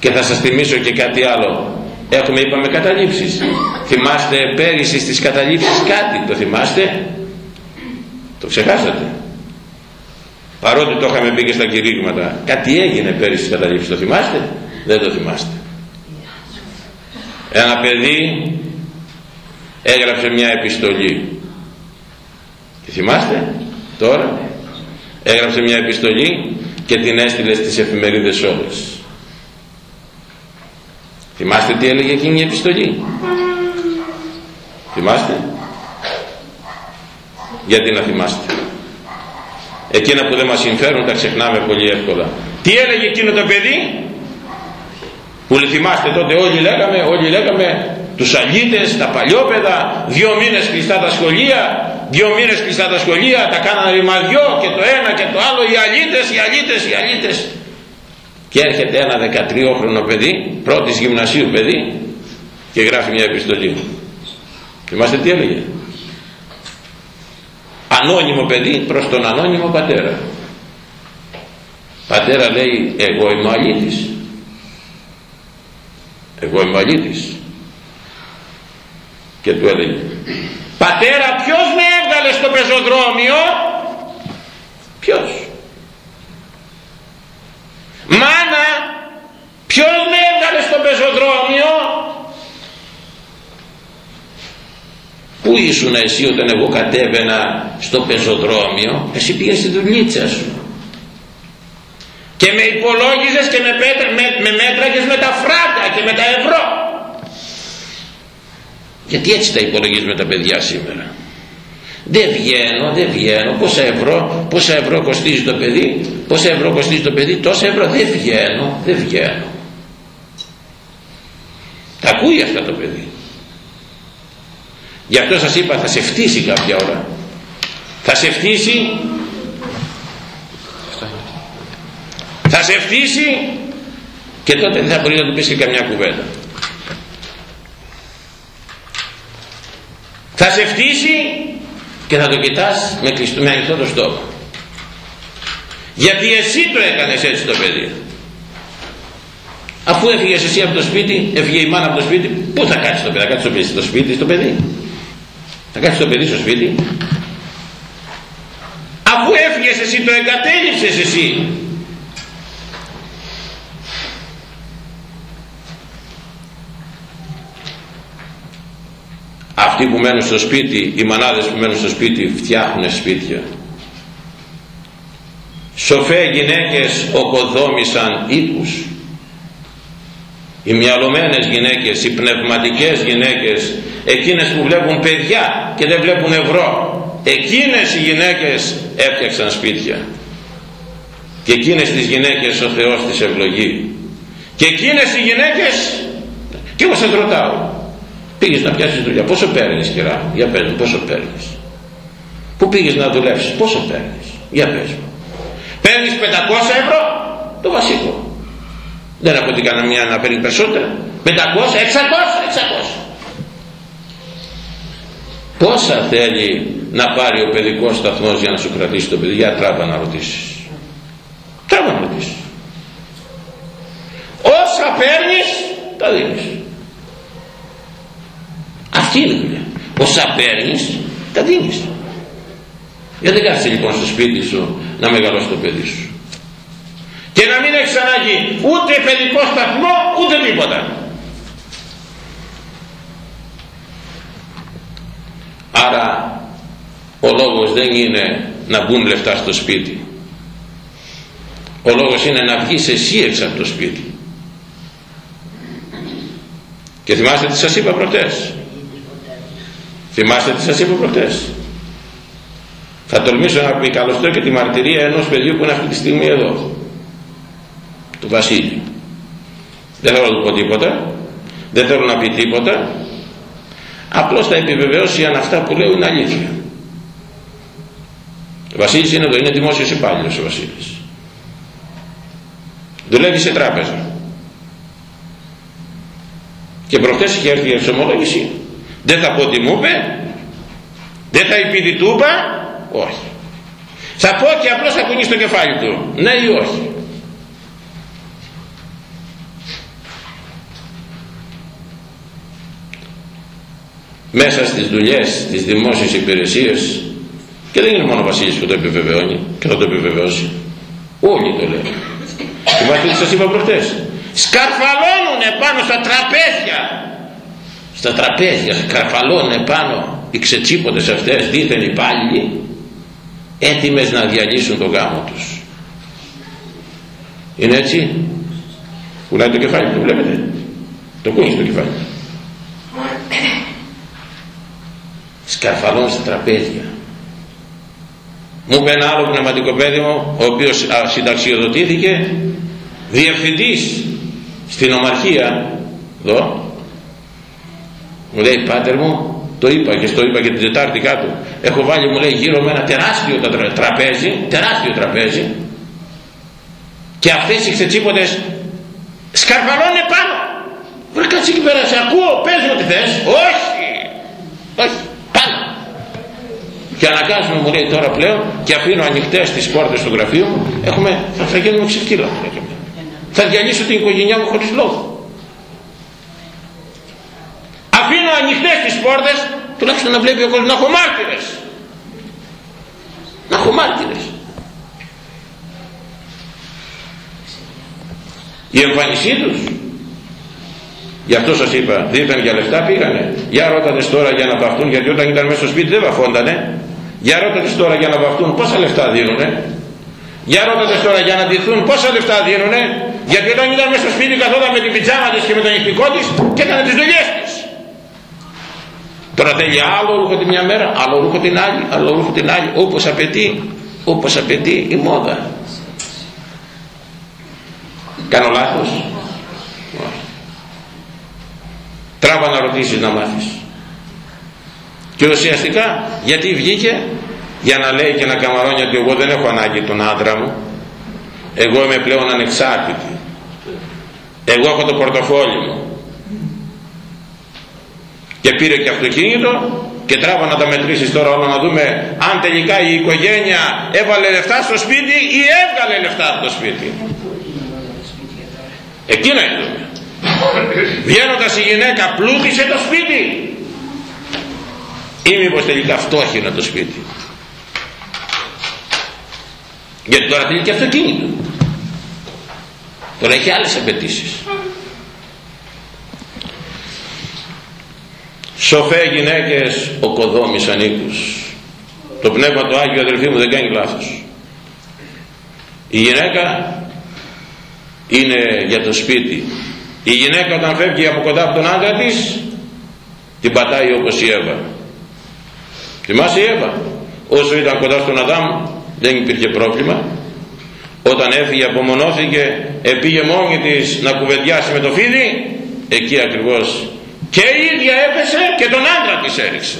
και θα σας θυμίσω και κάτι άλλο. Έχουμε είπαμε καταλήψεις. Θυμάστε πέρυσι στις καταλήψεις κάτι το θυμάστε; Το ξεχάσατε. Παρότι το είχαμε πει και στα κηρύγματα κάτι έγινε πέρυσι στις καταλήψεις το θυμάστε; Δεν το θυμάστε. Ένα παιδί έγραψε μια επιστολή τη θυμάστε; Τώρα έγραψε μια επιστολή και την έστειλε στις εφημερίδες όλες Θυμάστε τι έλεγε εκείνη η επιστολή; Θυμάστε; Γιατί να θυμάστε; Εκείνα που δεν μας συμφέρουν τα ξεχνάμε πολύ εύκολα. Τι έλεγε εκείνο το παιδί; Που θυμάστε τότε όλοι λέγαμε, όλοι λέγαμε τους αλήτες, τα παλιόπαιδα, δύο μήνες κλειστά τα σχολεία, δύο μήνες κλειστά τα σχολεία, τα κάνανε ρημαδιό και το ένα και το άλλο, οι αλήτες, οι αλήτες, οι αλήτες. Και έρχεται ένα 13χρονο παιδί πρώτης γυμνασίου παιδί και γράφει μια επιστολή. Θυμάστε τι έλεγε; Ανώνυμο παιδί προς τον ανώνυμο πατέρα. Πατέρα λέει εγώ είμαι ο αλήτης εγώ είμαι ο αλήτης και του έλεγε πατέρα ποιος με έβγαλε στο πεζοδρόμιο; Ποιος; Μάνα, ποιος με έβγαλε στο πεζοδρόμιο; Πού ήσουν εσύ όταν εγώ κατέβαινα στο πεζοδρόμιο, εσύ πήγες στη δουλίτσα σου. Και με υπολόγιζες και με, πέτρα, με, με μέτραγες με τα φράτα και με τα ευρώ. Γιατί έτσι τα υπολογίζουμε τα παιδιά σήμερα; Δεν βγαίνω, δεν βγαίνω, πόσα ευρώ, πόσα ευρώ κοστίζει το παιδί, πόσα ευρώ κοστίζει το παιδί, τόσα ευρώ, δεν βγαίνω, δεν βγαίνω. Τα ακούει αυτά το παιδί. Γι' αυτό σας είπα θα σε φτύσει κάποια ώρα. Θα σε φτύσει, θα σε φτύσει και τότε δεν θα μπορεί να του πεις και καμιά κουβέντα. Θα σε φτύσει και θα το κοιτάς με, κλειστό, με ανοιχτό το στόμα. Γιατί εσύ το έκανες έτσι το παιδί. Αφού έφυγες εσύ από το σπίτι έφυγε η μάνα από το σπίτι πού θα κάτσεις το παιδί θα κάτσεις το παιδί στο σπίτι στο παιδί. Θα κάτσεις το παιδί στο σπίτι. Αφού έφυγες εσύ το εγκατέλειψες εσύ αυτοί που μένουν στο σπίτι οι μανάδες που μένουν στο σπίτι φτιάχνουν σπίτια. Σοφέ γυναίκες οκοδόμησαν οίκους. Οι μυαλωμένες γυναίκες, οι πνευματικές γυναίκες εκείνες που βλέπουν παιδιά και δεν βλέπουν ευρώ εκείνες οι γυναίκες έφτιαξαν σπίτια. Και εκείνες τις γυναίκες ο Θεός τις ευλογεί. Και εκείνες οι γυναίκες και εγώ σε ρωτάω; Πήγες να πιάσεις δουλειά. Πόσο παίρνεις κυρά; Για πες μου πόσο παίρνεις; Που πήγες να δουλέψεις; Πόσο παίρνεις; Για πες μου. Παίρνεις 500 ευρώ; Το βασικό. Δεν έχω την κανένα να παίρνει περισσότερα. 500, 600, 600 πόσα θέλει να πάρει ο παιδικός σταθμός για να σου κρατήσει το παιδί; Για τράβα να ρωτήσεις. Τράβα να ρωτήσεις. Όσα παίρνεις τα δίνεις αυτή είναι η δουλειά. Όσα παίρνεις τα δίνεις. Γιατί δεν κάθεσαι λοιπόν στο σπίτι σου να μεγαλώσει το παιδί σου. Και να μην έχεις ανάγκη ούτε παιδικό σταθμό ούτε τίποτα. Άρα ο λόγος δεν είναι να μπουν λεφτά στο σπίτι. Ο λόγος είναι να βγεις εσύ έξω από το σπίτι. Και θυμάστε τι σας είπα προτές θυμάστε τι σας είπα προτές θα τολμήσω να πει καλωστώ και τη μαρτυρία ενός παιδιού που είναι αυτή τη στιγμή εδώ του Βασίλη. Δεν θέλω να του πω τίποτα δεν θέλω να πει τίποτα απλώς θα επιβεβαιώσει αν αυτά που λέω είναι αλήθεια. Ο Βασίλης είναι εδώ είναι δημόσιος υπάλληλος ο Βασίλης. Δουλεύει σε τράπεζα. Και προχτές είχε έρθει η εξομολόγηση δεν θα πω τι μου είπε. Δεν θα πει του είπα. Όχι. Θα πω και απλώς θα κουνήσει το κεφάλι του. Ναι ή όχι. Μέσα στις δουλειές τις δημόσιες υπηρεσίες και δεν είναι μόνο ο Βασίλης που το επιβεβαιώνει και θα το επιβεβαιώσει. Όλοι το λένε. Θυμάστε τι σας είπα προχτές. Σκαρφαλώνουν πάνω στα τραπέζια στα τραπέζια σκαρφαλώνουν πάνω οι ξετσίποντες αυτές δίθεν υπάλληλοι έτοιμες να διαλύσουν το γάμο τους. Είναι έτσι; Πουλάει το κεφάλι του βλέπετε; Το κούνει το κεφάλι σκαρφαλώνουν στα τραπέζια. Μου είπε ένα άλλο πνευματικό παιδί μου ο οποίος συνταξιοδοτήθηκε διευθυντής στην ομαρχία εδώ μου λέει πάτερ μου το είπα και στο είπα και την Τετάρτη κάτω. Έχω βάλει μου λέει γύρω με ένα τεράστιο τραπέζι τεράστιο τραπέζι. Και αυτές οι ξετσίποντες σκαρφαλώνε πάνω. Βρε κάτσε εκεί πέρα σε ακούω πες μου τι θες όχι όχι πάνω και αναγκάζουμε μου λέει τώρα πλέον και αφήνω ανοιχτές τις πόρτες του γραφείου μου. Έχουμε, θα, θα γίνουμε ξεφκύλα θα διαλύσω την οικογένειά μου χωρίς λόγο αφήνω ανοιχτές τις πόρτες τουλάχιστον να βλέπει ο κόσμος να έχω μάρτυρες. Να έχω μάρτυρες. Η εμφάνισή τους. Γι' αυτό σας είπα δεν ήταν για λεφτά πήγανε. Για ρώτατε τώρα για να βαφτούν γιατί όταν ήταν μέσα στο σπίτι δεν βαφόντανε για ρώτατε τώρα για να βαφτούν πόσα λεφτά δίνουνε. Για ρώτατε τώρα για να ντυθούν πόσα λεφτά δίνουνε. Γιατί όταν ήταν μέσα στο σπίτι καθόταν με την πιτζάμα της και με τον ηχτικό της και έκανε τις δουλειές της Τώρα θέλει άλλο ρούχο τη μια μέρα, άλλο ρούχο την άλλη, άλλο ρούχο την άλλη, όπως απαιτεί, όπως απαιτεί η μόδα. Κάνω λάθος; Τράβα να ρωτήσεις να μάθεις. Και ουσιαστικά γιατί βγήκε; Για να λέει και να καμαρώνει ότι εγώ δεν έχω ανάγκη τον άντρα μου. Εγώ είμαι πλέον ανεξάρτητη. Εγώ έχω το πορτοφόλι μου και πήρε και αυτοκίνητο και τράβα να τα μετρήσεις τώρα όλα να δούμε αν τελικά η οικογένεια έβαλε λεφτά στο σπίτι ή έβγαλε λεφτά από το σπίτι. Εκείνα είναι το βγαίνοντας η γυναίκα πλούτησε το σπίτι. Ή μήπως τελικά φτώχυνε το σπίτι. Γιατί τώρα θέλει και αυτοκίνητο. Τώρα έχει άλλες απαιτήσεις. Σοφέ γυναίκες οκοδόμησαν οίκους το Πνεύμα του Άγιο αδελφοί μου δεν κάνει λάθος. Η γυναίκα είναι για το σπίτι. Η γυναίκα όταν φεύγει από κοντά από τον άντρα της την πατάει όπως η Εύα. Θυμάσαι η Εύα; Όσο ήταν κοντά στον Αδάμ δεν υπήρχε πρόβλημα. Όταν έφυγε απομονώθηκε επήγε μόνη της να κουβεντιάσει με το φίλι εκεί ακριβώς και η ίδια έπεσε και τον άντρα της έριξε.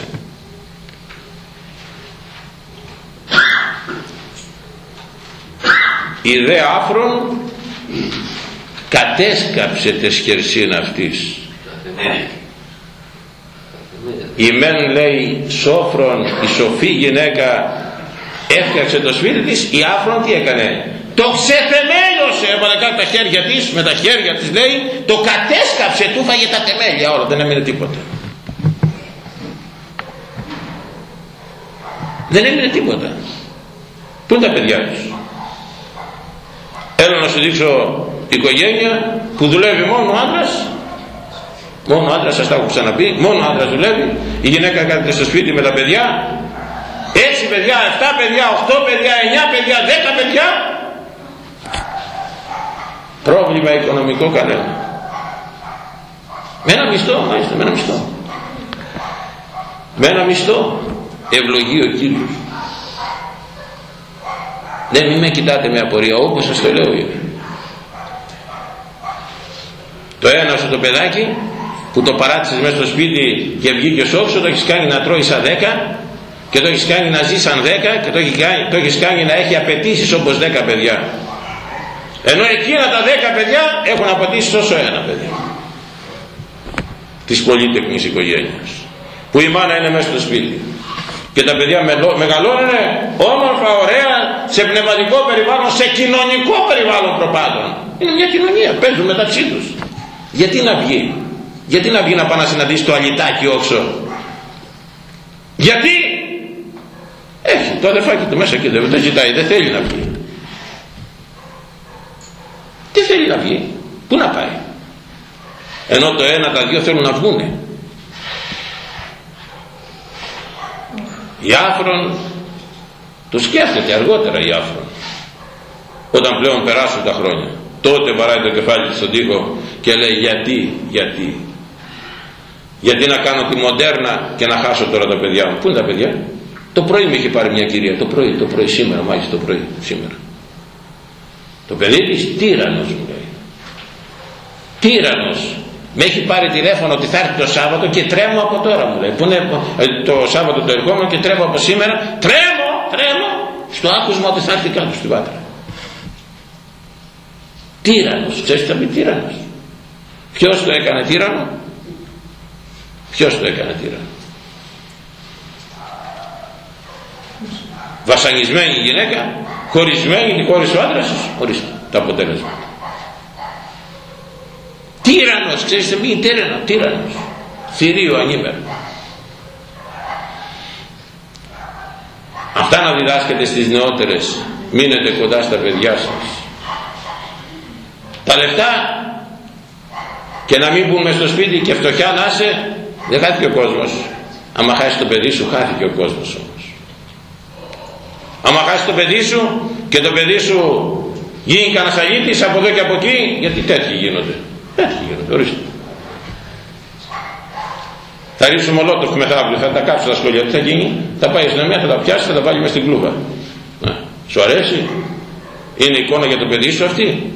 Η δε άφρον κατέσκαψε τες σχερσίν αυτής. Η μεν λέει σόφρον η σοφή γυναίκα έφτιαξε το σπίτι της η άφρον τι έκανε; Το ξεθεμέλωσε έβαλε κάτω τα χέρια της με τα χέρια της λέει το κατέσκαψε του φάγε τα τεμέλια όλα δεν έμεινε τίποτα. Δεν έμεινε τίποτα. Πού είναι τα παιδιά τους; Έλα να σου δείξω οικογένεια που δουλεύει μόνο ο άντρας. Μόνο άντρας σας τα έχω ξαναπεί μόνο άντρας δουλεύει. Η γυναίκα κάθεται στο σπίτι με τα παιδιά. 6 παιδιά, 7 παιδιά, 8 παιδιά, 9 παιδιά, 10 παιδιά πρόβλημα οικονομικό κανένα. Με ένα μισθό μάλιστα με ένα μισθό. Με ένα μισθό ευλογεί ο Κύριος. Δεν μην με κοιτάτε με απορία όπως σας το λέω το ένα σου το παιδάκι που το παράτησες μέσα στο σπίτι και βγήκε όξο το έχεις κάνει να τρώει σαν δέκα και το έχεις κάνει να ζει σαν δέκα και το έχεις κάνει, το έχεις κάνει να έχει απαιτήσεις όπως δέκα παιδιά ενώ εκείνα τα δέκα παιδιά έχουν απαιτήσει όσο ένα παιδί της πολύτεκνης οικογένειας που η μάνα είναι μέσα στο σπίτι και τα παιδιά μεγαλώνουν όμορφα, ωραία, σε πνευματικό περιβάλλον, σε κοινωνικό περιβάλλον προπάντων. Είναι μια κοινωνία, παίζουν μεταξύ τους. Γιατί να βγει, γιατί να βγει να πάει να συναντήσει το αλυτάκι όξο; Γιατί; Έχει το αδερφάκι του μέσα και δεν ζητάει, δεν θέλει να βγει. Τι θέλει να βγει, πού να πάει. Ενώ το ένα τα δύο θέλουν να βγούνε. Η άφρον το σκέφτεται αργότερα η άφρον όταν πλέον περάσουν τα χρόνια. Τότε βαράει το κεφάλι της στον τοίχο και λέει γιατί, γιατί γιατί να κάνω τη μοντέρνα και να χάσω τώρα τα παιδιά μου πού είναι τα παιδιά; Το πρωί με είχε πάρει μια κυρία. Το πρωί, το πρωί σήμερα μάλιστα το πρωί σήμερα το παιδί της τύρανος μου λέει τύρανος με έχει πάρει τηλέφωνο ότι θα έρθει το Σάββατο και τρέμω από τώρα μου λέει. Που είναι ε, το Σάββατο το ερχόμενο και τρέμω από σήμερα. Τρέμω, τρέμω στο άκουσμα ότι θα έρθει κάτω στην Πάτρα. Τύρανος, ξέρεις τι θα πει τύρανος; Ποιος το έκανε τύρανο; Ποιος το έκανε τύρανο; Βασανισμένη γυναίκα, χωρισμένη, τη χώρισε ο άντρας, ορίστε το αποτέλεσμα. Τύρανος ξέρεις μη τύρανο τύρανος. Θηρίο ανήμερο αυτά να διδάσκετε στις νεότερες μείνετε κοντά στα παιδιά σας. Τα λεφτά και να μην μπούμε στο σπίτι και φτωχιά να είσαι δεν χάθηκε ο κόσμος. Άμα χάσεις το παιδί σου χάθηκε ο κόσμος. όμως άμα χάσει το παιδί σου και το παιδί σου γίνει κανένας αλήτης από εδώ και από εκεί γιατί τέτοιοι γίνονται έτσι γίνεται, ορίστε. Θα ρίξουμε ολότοφ μεθαύριο, θα τα κάψω τα σχολεία. Τι θα γίνει, θα πάει στην αμία, θα τα πιάσει, θα τα βάλει μέσα στην κλούβα. Να. Σου αρέσει, είναι εικόνα για το παιδί σου αυτή;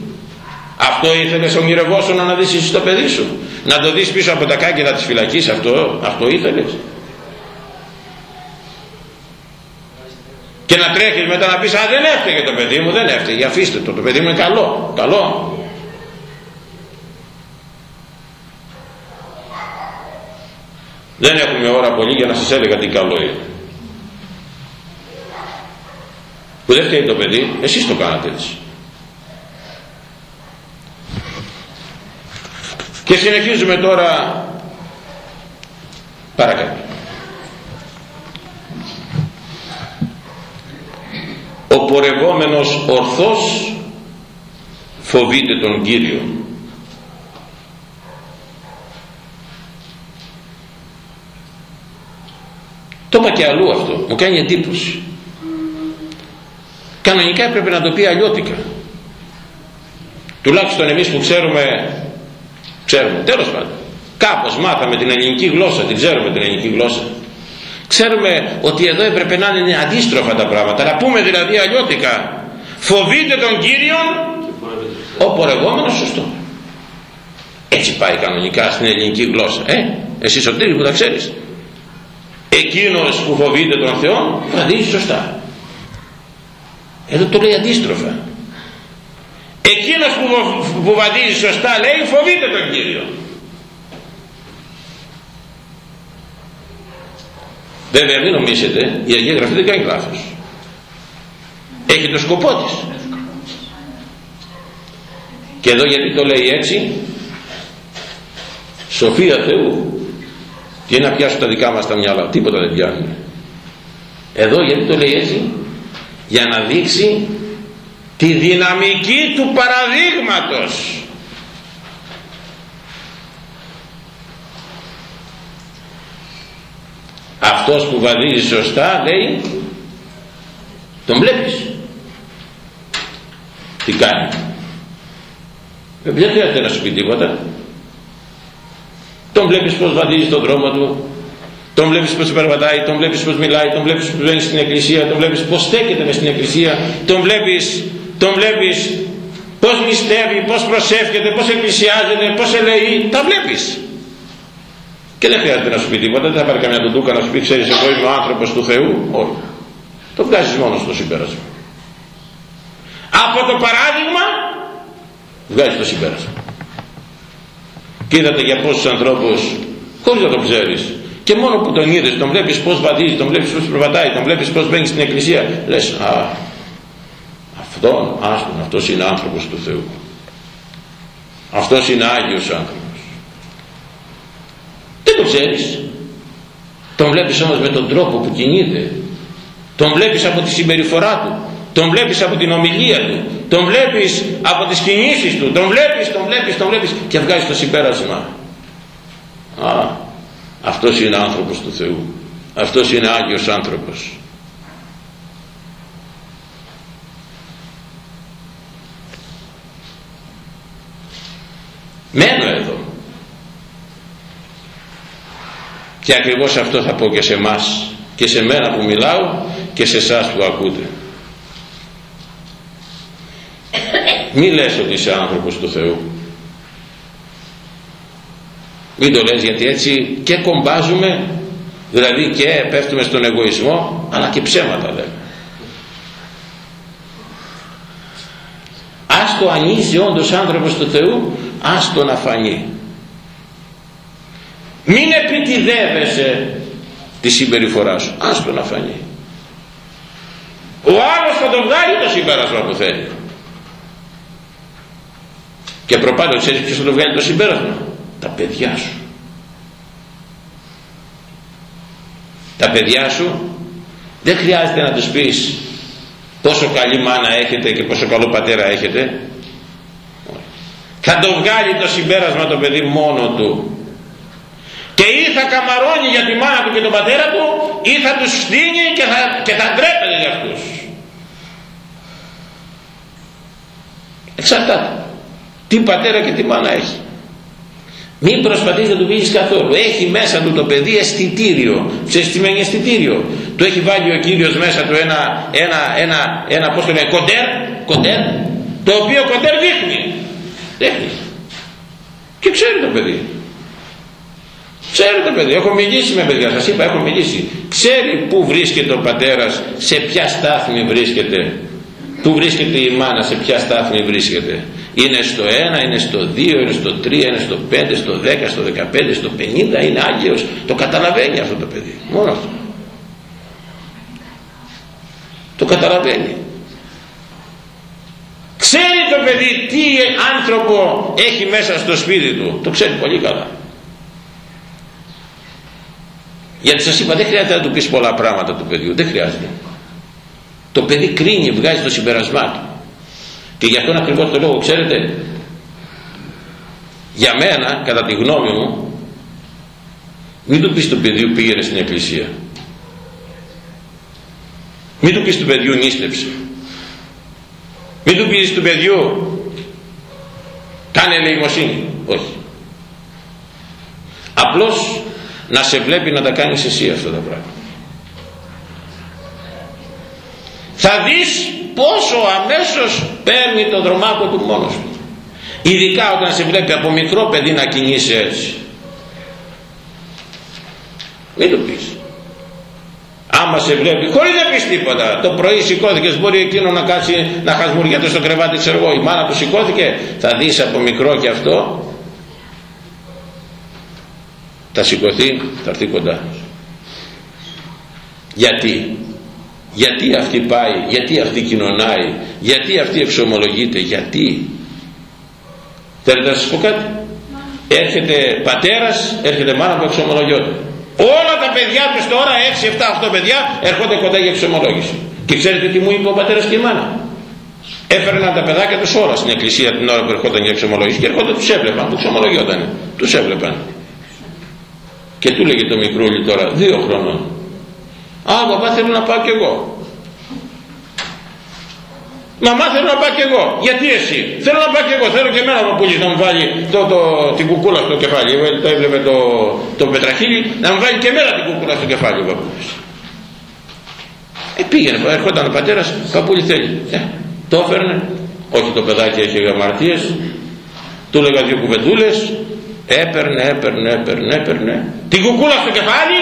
Αυτό ήθελες ονειρευόσου να δεις το παιδί σου; Να το δεις πίσω από τα κάγκελα της φυλακής αυτό, αυτό ήθελες; Και να τρέχεις μετά να πεις, α δεν έφταιγε το παιδί μου, δεν έφταιγε, αφήστε το, το παιδί μου είναι καλό, καλό. Δεν έχουμε ώρα πολύ για να σας έλεγα τι καλό είναι. Που δεν φταίει το παιδί, εσείς το κάνατε έτσι. Και συνεχίζουμε τώρα παρακάτω. Ο πορευόμενος ορθός φοβείται τον Κύριο. Το είπα και αλλού αυτό. Μου κάνει εντύπωση. Κανονικά έπρεπε να το πει αλλιώτικα. Τουλάχιστον εμείς που ξέρουμε ξέρουμε. Τέλος πάντων. Κάπως μάθαμε την ελληνική γλώσσα την ξέρουμε την ελληνική γλώσσα ξέρουμε ότι εδώ έπρεπε να είναι αντίστροφα τα πράγματα. Να πούμε δηλαδή αλλιώτικα. Φοβείτε τον Κύριον ο πορευόμενος σωστός. Έτσι πάει κανονικά στην ελληνική γλώσσα ε, εσύ σωτήρι που τα ξέρεις. Εκείνος που φοβείται τον Θεό φραδίζει σωστά. Εδώ το λέει αντίστροφα. Εκείνος που, που βαδίζει σωστά λέει φοβείται τον Κύριο βέβαια μην νομίζετε η Αγία Γραφή δεν κάνει λάθος. Έχει το σκοπό της. Και εδώ γιατί το λέει έτσι; Σοφία Θεού και να πιάσουν τα δικά μας τα μυαλά; Τίποτα δεν πιάνουν. Εδώ γιατί το λέει έτσι; Για να δείξει τη δυναμική του παραδείγματος αυτός που βαδίζει σωστά λέει τον βλέπεις τι κάνει. Δεν χρειάζεται να σου πει τίποτα. Τον βλέπεις πως βαδίζει στον δρόμο του τον βλέπεις πως περπατάει, τον βλέπεις πως μιλάει, τον βλέπεις πως μπαίνει στην εκκλησία, τον βλέπεις πως στέκεται μες στην εκκλησία, τον βλέπεις, τον βλέπεις πως νηστεύει, πως προσεύχεται, πως εκκλησιάζεται, πως ελεεί, τα βλέπεις. Και δεν χρειάζεται να σου πει τίποτα, δεν θα πάρει καμιά τουντούκα να σου πει ξέρεις εγώ είμαι ο άνθρωπος του Θεού, όχι. Το βγάζεις μόνος στο συμπέρασμα. Από το παράδειγμα βγάζεις το συμπέρασμα. Και είδατε για πόσους ανθρώπους χωρίς να το ξέρεις και μόνο που τον είδες, τον βλέπεις πως βαδίζει, τον βλέπεις πως προβατάει, τον βλέπεις πως μπαίνει στην εκκλησία λες α αυτόν, άστον, αυτός είναι άνθρωπος του Θεού αυτός είναι Άγιος άνθρωπος δεν το ξέρεις τον βλέπεις όμως με τον τρόπο που κινείται τον βλέπεις από τη συμπεριφορά του τον βλέπεις από την ομιλία του τον βλέπεις από τις κινήσεις του τον βλέπεις, τον βλέπεις, τον βλέπεις και βγάζεις το συμπέρασμα. Α, αυτός είναι άνθρωπος του Θεού αυτός είναι Άγιος άνθρωπος. Μένω εδώ και ακριβώς αυτό θα πω και σε μας και σε μένα που μιλάω και σε εσάς που ακούτε. Μη λες ότι είσαι άνθρωπος του Θεού. Μην το λες γιατί έτσι και κομπάζουμε δηλαδή και πέφτουμε στον εγωισμό αλλά και ψέματα λέμε. Ας το αν είσαι όντως άνθρωπος του Θεού ας το να φανεί μην επιτιδεύεσαι τη συμπεριφορά σου. Ας το να φανεί. Ο άλλος θα το βγάλει το συμπέρασμα που θέλει. Και προπάνω ξέρεις ποιος θα το βγάλει το συμπέρασμα; Τα παιδιά σου. Τα παιδιά σου δεν χρειάζεται να τους πεις πόσο καλή μάνα έχετε και πόσο καλό πατέρα έχετε. Θα το βγάλει το συμπέρασμα το παιδί μόνο του και ή θα καμαρώνει για τη μάνα του και τον πατέρα του ή θα τους φτύνει και θα, και θα ντρέπεται για αυτούς. Εξαρτάται. Τι πατέρα και τι μάνα έχει. Μην προσπαθείς να του πεις καθόλου. Έχει μέσα του το παιδί αισθητήριο. Ξέρεις τι μένει αισθητήριο; Το έχει βάλει ο Κύριος μέσα του ένα, ένα, ένα, ένα πώς το λέει, κοντέρ, κοντέρ το οποίο κοντέρ δείχνει. Δείχνει. Και ξέρει το παιδί Ξέρετε παιδί, έχω μιλήσει με παιδιά, σας είπα έχω μιλήσει. Ξέρει πού βρίσκεται ο πατέρας, σε ποια στάθμη βρίσκεται. Πού βρίσκεται η μάνα, σε ποια στάθμη βρίσκεται. Είναι στο 1, είναι στο 2, είναι στο 3, είναι στο 5, στο 10, στο 15, στο 50, είναι Άγιος. Το καταλαβαίνει αυτό το παιδί. Μόνο αυτό. Το καταλαβαίνει. Ξέρει το παιδί τι άνθρωπο έχει μέσα στο σπίτι του. Το ξέρει πολύ καλά. Γιατί σας είπα δεν χρειάζεται να του πεις πολλά πράγματα του παιδιού. Δεν χρειάζεται. Το παιδί κρίνει, βγάζει το συμπερασμά του. Και γι' αυτόν ακριβώς το λόγο ξέρετε για μένα κατά τη γνώμη μου μην του πεις του παιδιού πήγαινε στην εκκλησία. μην του πεις του παιδιού νίστεψε μην του πεις του παιδιού κάνε ελεημοσύνη όχι απλώς να σε βλέπει να τα κάνεις εσύ αυτά τα πράγματα θα δεις πόσο αμέσως παίρνει το δρομάκο του μόνος του. Ειδικά όταν σε βλέπει από μικρό παιδί να κινείσαι έτσι. Μην του πεις. Άμα σε βλέπει χωρίς να πεις τίποτα το πρωί σηκώθηκες μπορεί εκείνο να κάτσει να χασμουριέται στο κρεβάτι ξέρω εγώ η μάνα του σηκώθηκε. Θα δεις από μικρό και αυτό θα σηκωθεί θα έρθει κοντά. Γιατί; Γιατί αυτή πάει γιατί αυτή κοινωνάει γιατί αυτή εξομολογείται γιατί; Θέλετε να σας πω κάτι; Έρχεται πατέρας έρχεται μάνα που εξομολογιόται. Όλα τα παιδιά τους τώρα 6, 7, 8 παιδιά έρχονται κοντά για εξομολόγηση. Και ξέρετε τι μου είπε ο πατέρας και η μάνα; Έφερναν τα παιδάκια τους όλα στην εκκλησία την ώρα που ερχόταν για εξομολόγηση και έρχονται τους έβλεπαν που εξομολογιόταν τους έβλεπαν και του λέγε το μικρούλι τώρα δύο χρονών α παπά θέλω να πάω κι εγώ Μαμά θέλω να πάω κι εγώ. Γιατί εσύ. Θέλω να πάω κι εγώ. Θέλω και εμένα ο παππούλης να μου βάλει το, το, την κουκούλα στο κεφάλι. Εγώ το έβλεπε το, το πετραχίλι να μου βάλει και εμένα την κουκούλα στο κεφάλι ο παππούλης. Ε, πήγαινε, ερχόταν ο πατέρας, παππούλη θέλει. Ε, το έφερνε. Όχι το παιδάκι έχει αμαρτίες. Του έλεγα δύο κουβεντούλες. Έπαιρνε, έπαιρνε, έπαιρνε, έπαιρνε. Την κουκούλα στο κεφάλι.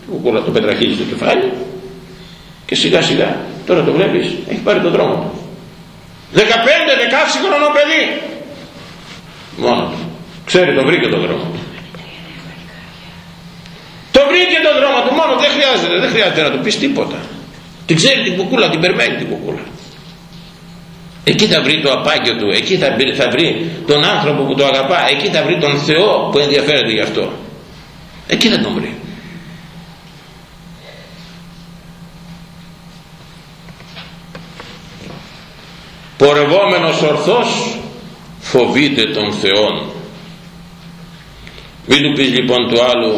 Την κουκούλα, το πετραχίλι στο κεφάλι. Και σιγά σιγά Τώρα το βλέπεις, έχει πάρει τον δρόμο του. 15-16 χρονό παιδί. Μόνο του. Ξέρει, το βρήκε τον δρόμο του. Το βρήκε τον δρόμο του μόνο, δεν χρειάζεται, δεν χρειάζεται να του πεις τίποτα. Την ξέρει την κουκούλα, την περιμένει την κουκούλα. Εκεί θα βρει το απάγιο του, εκεί θα βρει, θα βρει τον άνθρωπο που το αγαπά, εκεί θα βρει τον Θεό που ενδιαφέρεται γι' αυτό. Εκεί θα τον βρει. πορευόμενος ορθός φοβείται τον Θεόν μην του πεις λοιπόν του άλλου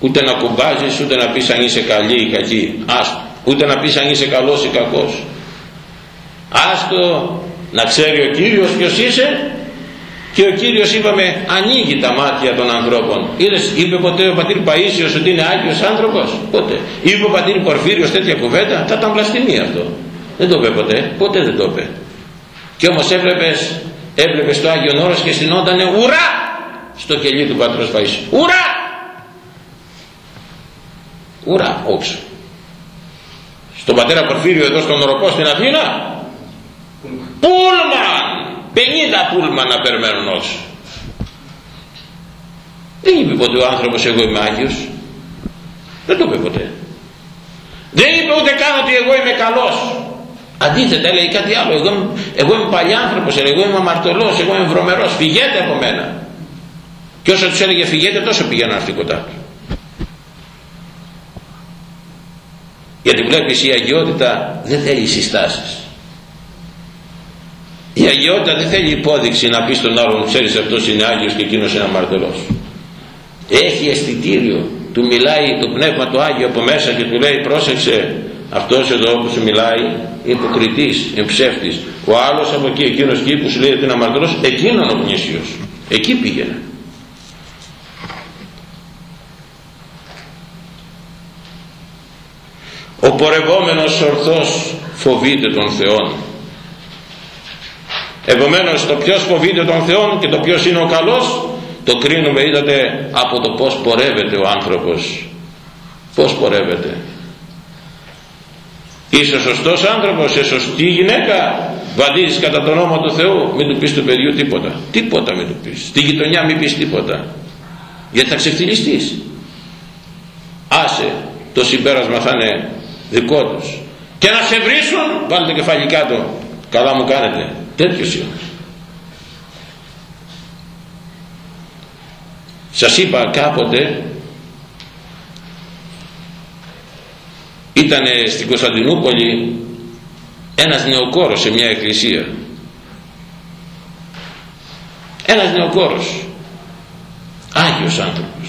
ούτε να κουμπάζεις ούτε να πεις αν είσαι καλή ή κακή άστο ούτε να πεις αν είσαι καλός ή κακός άστο να ξέρει ο Κύριος ποιος είσαι και ο Κύριος είπαμε ανοίγει τα μάτια των ανθρώπων Είδες, είπε ποτέ ο πατήρ Παΐσιος ότι είναι Άγιος άνθρωπος; Ποτέ είπε ο πατήρ Πορφύριος τέτοια κουβέντα; Θα ήταν βλαστημία αυτό δεν το είπε ποτέ ποτέ δεν το είπε και όμως έβλεπες, έβλεπες το Άγιο Όρος και στυνότανε ουρά στο κελί του Πατρός Παΐσιου. Ουρά! Ουρά, όξο. Στον πατέρα Πορφύριο εδώ στον Οροπό στην Αθήνα. Πούλμαν! 50 πούλμαν να περιμένουν όσο. Δεν είπε ποτέ ο άνθρωπος εγώ είμαι Άγιος. Δεν το είπε ποτέ. Δεν είπε ούτε καν ότι εγώ είμαι καλός. Αντίθετα λέει κάτι άλλο. Εγώ, εγώ είμαι παλιάνθρωπος, εγώ είμαι αμαρτωλός, εγώ είμαι βρωμερός. Φυγέτε από μένα. Και όσο τους έλεγε φυγέτε τόσο πήγαιναν αυτοί κοντά τους. Γιατί βλέπεις η αγιότητα δεν θέλει συστάσεις. Η αγιότητα δεν θέλει υπόδειξη να πει στον άλλον ξέρεις αυτός είναι Άγιος και εκείνος είναι αμαρτωλός. Έχει αισθητήριο. Του μιλάει το Πνεύμα το Άγιο από μέσα και του λέει πρόσεξε αυτός εδώ που σου μιλάει υποκριτής, εμψεύτης ο άλλος από εκεί εκείνος εκεί που σου λέει ότι είναι αμαρτωλός εκείνον ο γνήσιος εκεί πήγαινε ο πορευόμενος ορθός φοβείται τον Θεόν επομένως το ποιος φοβείται τον Θεόν και το ποιος είναι ο καλός το κρίνουμε είδατε από το πως πορεύεται ο άνθρωπος πως πορεύεται Είσαι σωστός άνθρωπος, είσαι σωστή γυναίκα, βαδίζεις κατά τον νόμο του Θεού, μην του πεις του παιδιού τίποτα. Τίποτα μην του πεις. Στη γειτονιά μην πεις τίποτα. Γιατί θα ξεφτυλιστείς. Άσε, το συμπέρασμα θα είναι δικό τους. Και να σε βρίσουν, βάλτε το κεφάλι κάτω. Καλά μου κάνετε. Τέτοιος είναι. Σας είπα κάποτε ήταν στην Κωνσταντινούπολη ένας νεοκόρος σε μια εκκλησία. Ένας νεοκόρος. Άγιος άνθρωπος.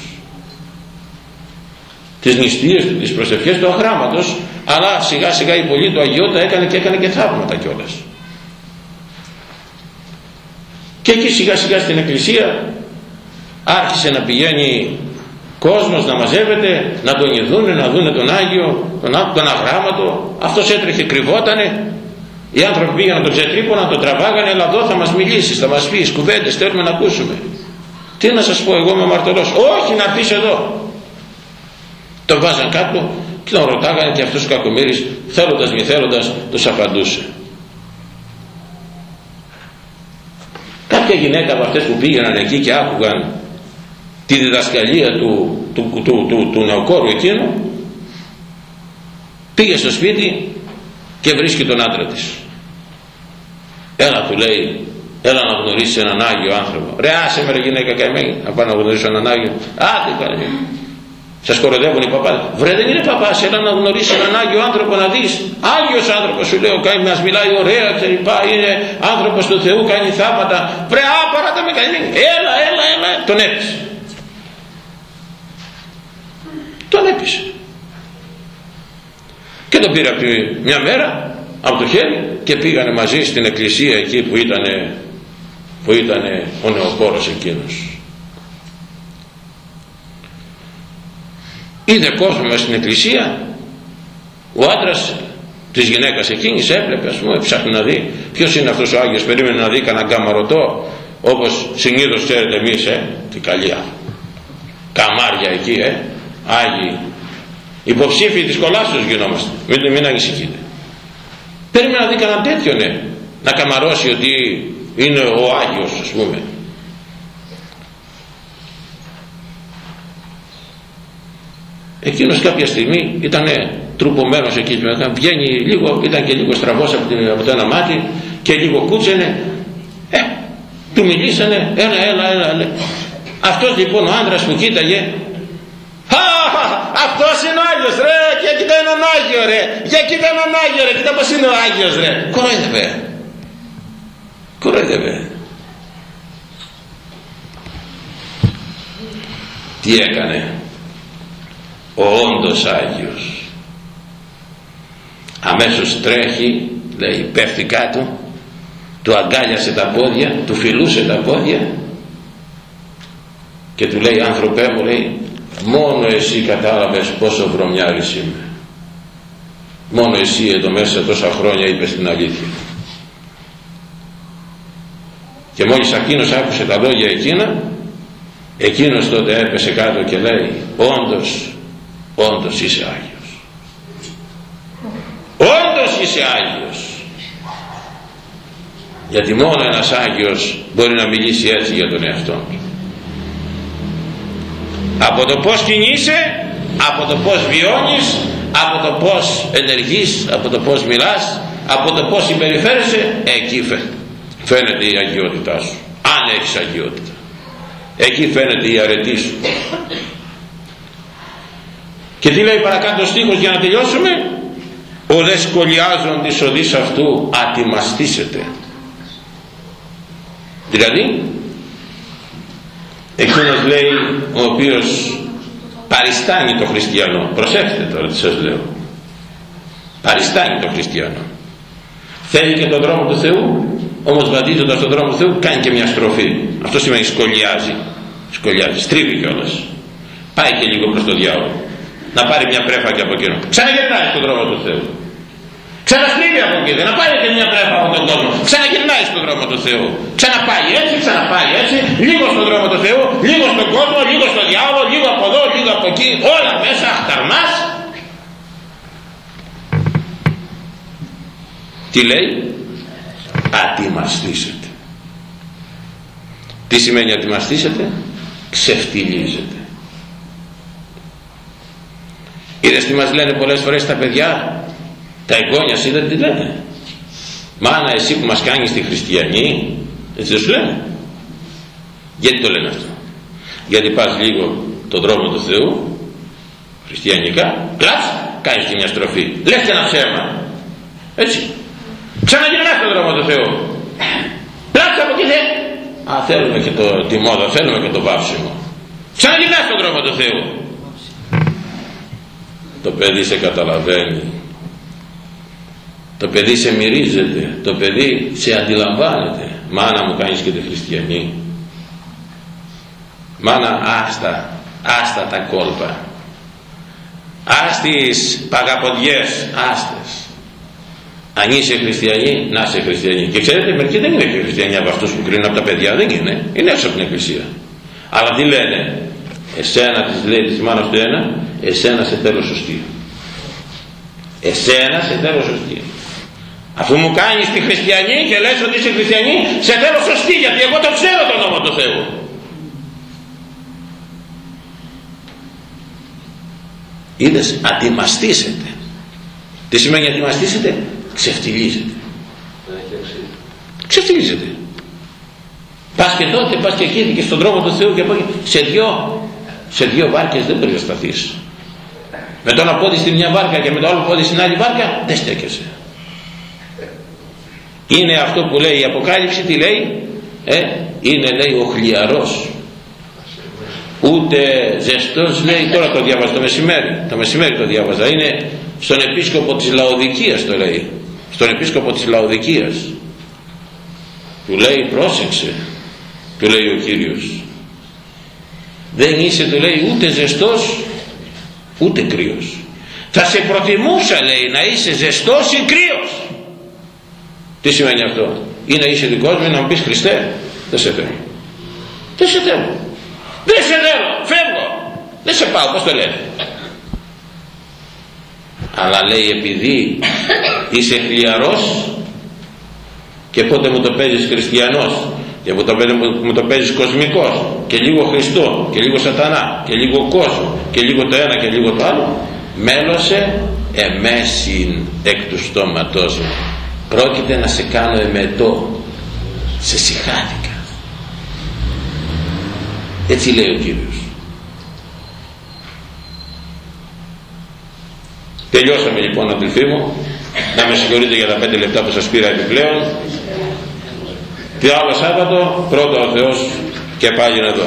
Τις νηστείες του, τις προσευχές του αγράμματος αλλά σιγά σιγά η πολύ του αγιότητα έκανε και έκανε και θαύματα κιόλας και εκεί σιγά σιγά στην εκκλησία άρχισε να πηγαίνει κόσμος να μαζεύεται να τον ειδούνε, να δούνε τον Άγιο τον, τον αγράμματο αυτός έτρεχε κρυβότανε. Οι άνθρωποι πήγαν να τον ξετρύπωναν, να τον τραβάγανε. Αλλά εδώ θα μας μιλήσεις, θα μας πεις κουβέντες θέλουμε να ακούσουμε τι να σας πω εγώ είμαι αμαρτωλός όχι να έρθεις εδώ τον βάζαν κάτω και τον ρωτάγανε και αυτός ο κακομύρης θέλοντας μη θέλοντας τους απαντούσε κάποια γυναίκα από αυτές που πήγαιναν εκεί και άκουγαν τη διδασκαλία του, του, του, του, του, του νεοκόρου εκείνου πήγε στο σπίτι και βρίσκει τον άντρα της. Έλα του λέει έλα να γνωρίσεις έναν Άγιο άνθρωπο. Ρε άσε με ρε γυναίκα καημένη να πάω να γνωρίσω έναν Άγιο. Άντε καλέ Σας κοροϊδεύουν οι παπάδες. Βρε δεν είναι παπάς, έλα να γνωρίσεις έναν Άγιο άνθρωπο να δεις. Άγιος άνθρωπος σου λέω, κάνει, μας μιλάει ωραία κλπ. Είναι άνθρωπος του Θεού, κάνει θάματα. Βρε άπαρα τα με κάνει. Έλα, έλα, έλα. Τον έπεισε. Τον έπεισε. Και τον πήρε μια μέρα από το χέρι και πήγανε μαζί στην εκκλησία εκεί που ήταν που ήτανε ο νεοκόρος εκείνος είδε κόσμο μέσα στην εκκλησία. Ο άντρας της γυναίκας εκείνης έβλεπε ας πούμε ψάχνει να δει ποιος είναι αυτός ο Άγιος περίμενε να δει κανένα γκαμαρωτό όπως συνήθως ξέρετε εμείς ε, τι καλία καμάρια εκεί ε, Άγιοι. Υποψήφιοι της κολάσεως γινόμαστε. Μην, μην ανησυχείτε. Περίμενε να δει κανένα τέτοιο ναι να καμαρώσει ότι είναι ο Άγιος ας πούμε εκείνος κάποια στιγμή ήταν τρουπωμένος εκεί βγαίνει λίγο, ήταν και λίγο στραβός από, από το ένα μάτι και λίγο κούτσενε. Ε, του μιλήσανε έλα έλα έλα, έλα. αυτός λοιπόν ο άντρας που κοίταγε αυτός είναι ο Άγιος ρε και κοίτα έναν Άγιο ρε και κοίτα έναν Άγιο ρε κοίτα πως είναι ο Άγιος ρε κορόιδευε κορόιδευε τι έκανε ο όντως Άγιος. Αμέσως τρέχει λέει πέφτει κάτω του αγκάλιασε τα πόδια του φιλούσε τα πόδια και του λέει άνθρωπέ μου λέει μόνο εσύ κατάλαβες πόσο βρωμιάρης είμαι. Μόνο εσύ εδώ μέσα τόσα χρόνια είπες την αλήθεια και μόλις εκείνος άκουσε τα λόγια εκείνα εκείνος τότε έπεσε κάτω και λέει όντως όντως είσαι Άγιος. Όντως είσαι Άγιος. Γιατί μόνο ένας Άγιος μπορεί να μιλήσει έτσι για τον εαυτό του. Από το πως κινείσαι από το πως βιώνεις από το πως ενεργείς από το πως μιλάς από το πως συμπεριφέρεσαι εκεί φαίνεται η αγιότητά σου. Αν έχεις αγιότητα. Εκεί φαίνεται η αρετή σου και τι λέει παρακάτω στίχος για να τελειώσουμε; Ο δε σκολιάζον της οδής αυτού ατιμαστήσετε δηλαδή εκείνος λέει ο οποίος παριστάνει το χριστιανό. Προσέξτε τώρα τι σας λέω. Παριστάνει το χριστιανό. Θέλει και τον δρόμο του Θεού όμως βαδίζοντας τον δρόμο του Θεού κάνει και μια στροφή. Αυτό σημαίνει σκολιάζει σκολιάζει, στρίβει κιόλας. Πάει και λίγο προς το διάολο να πάρει μια πρέφα και από εκείνο ξαναγυρνάει στον δρόμο του Θεού Ξαναστρίβει από εκεί, να πάρει και μια πρέφα από τον κόσμο. Ξαναγυρνάει στον δρόμο του Θεού. Ξαναπάει έτσι, ξαναπάει έτσι, λίγο στον δρόμο του Θεού, λίγο στον κόσμο, λίγο στον διάβολο, λίγο από εδώ, λίγο από εκεί, όλα μέσα, αχταρμάς. Τι λέει, ατιμαστήσετε. Τι σημαίνει ατιμαστήσετε, ξεφτιλίζετε. Είδες τι μας λένε πολλές φορές τα παιδιά τα εγγόνια σου δεν τι λένε. Μάνα εσύ που μας κάνεις τη χριστιανή έτσι δεν σου λένε. Γιατί το λένε αυτό; Γιατί πας λίγο τον δρόμο του Θεού χριστιανικά κλάς κάνεις και μια στροφή. Λες και ένα ψέμα. Έτσι. Ξαναγυρνάς τον δρόμο του Θεού. Πλάτσα από εκεί δε. Α θέλουμε και το, τη μόδα θέλουμε και το βάψιμο. Ξαναγυρνάς τον δρόμο του Θεού το παιδί σε καταλαβαίνει. Το παιδί σε μυρίζεται. Το παιδί σε αντιλαμβάνεται. Μάνα μου κάνεις και τη χριστιανή. Μάνα άστα άστα τα κόλπα. Άστις παγαποδιές άστες. Αν είσαι χριστιανή να είσαι χριστιανή. Και ξέρετε μερικοί δεν είναι και χριστιανοί από αυτούς που κρίνουν από τα παιδιά δεν είναι. Είναι έξω από την εκκλησία. Αλλά τι λένε; Εσένα της λέει της μάνας του ένα εσένα σε θέλω σωστή. Εσένα σε θέλω σωστή. Αφού μου κάνεις τη χριστιανή και λες ότι είσαι χριστιανή σε θέλω σωστή γιατί εγώ το ξέρω το όνομα του Θεού. Είδες ατιμαστήσετε. Τι σημαίνει ατιμαστήσετε; Ξεφτιλίζετε. Ξεφτιλίζετε. Πας και τότε πας και εκεί και στον τρόπο του Θεού και σε δυο σε δύο βάρκες δεν μπορεί να σταθείς με το ένα πόδι στην μια βάρκα και με το άλλο πόδι στην άλλη βάρκα δεν στέκεσαι. Είναι αυτό που λέει η Αποκάλυψη τι λέει; Ε, είναι λέει ο χλιαρός. Ούτε ζεστός λέει τώρα το διάβαζα το μεσημέρι. Το μεσημέρι το διάβαζα. Είναι στον επίσκοπο της Λαοδικίας το λέει. Στον επίσκοπο της Λαοδικίας. Του λέει πρόσεξε του λέει ο Κύριος. Δεν είσαι του λέει ούτε ζεστός ούτε κρύος. Θα σε προτιμούσα λέει να είσαι ζεστός ή κρύος. Τι σημαίνει αυτό; Ή να είσαι δικός μου να μου πεις Χριστέ δεν σε θέλω δεν σε θέλω δεν σε θέλω φεύγω δεν σε πάω πως το λένε. Αλλά λέει επειδή είσαι χλιαρός και πότε μου το παίζεις χριστιανός και μου το, μου το παίζεις κοσμικός. Και λίγο Χριστό και λίγο σατανά και λίγο κόσμο και λίγο το ένα και λίγο το άλλο. Μέλωσε εμέσιν εκ του στόματός μου. Πρόκειται να σε κάνω εμετό. Σε συχάθηκα έτσι λέει ο Κύριος. Τελειώσαμε λοιπόν αδελφοί μου. Να με συγχωρείτε για τα πέντε λεπτά που σας πήρα επιπλέον τι άλλο Σάββατο πρώτο ο Θεός και πάλι να δω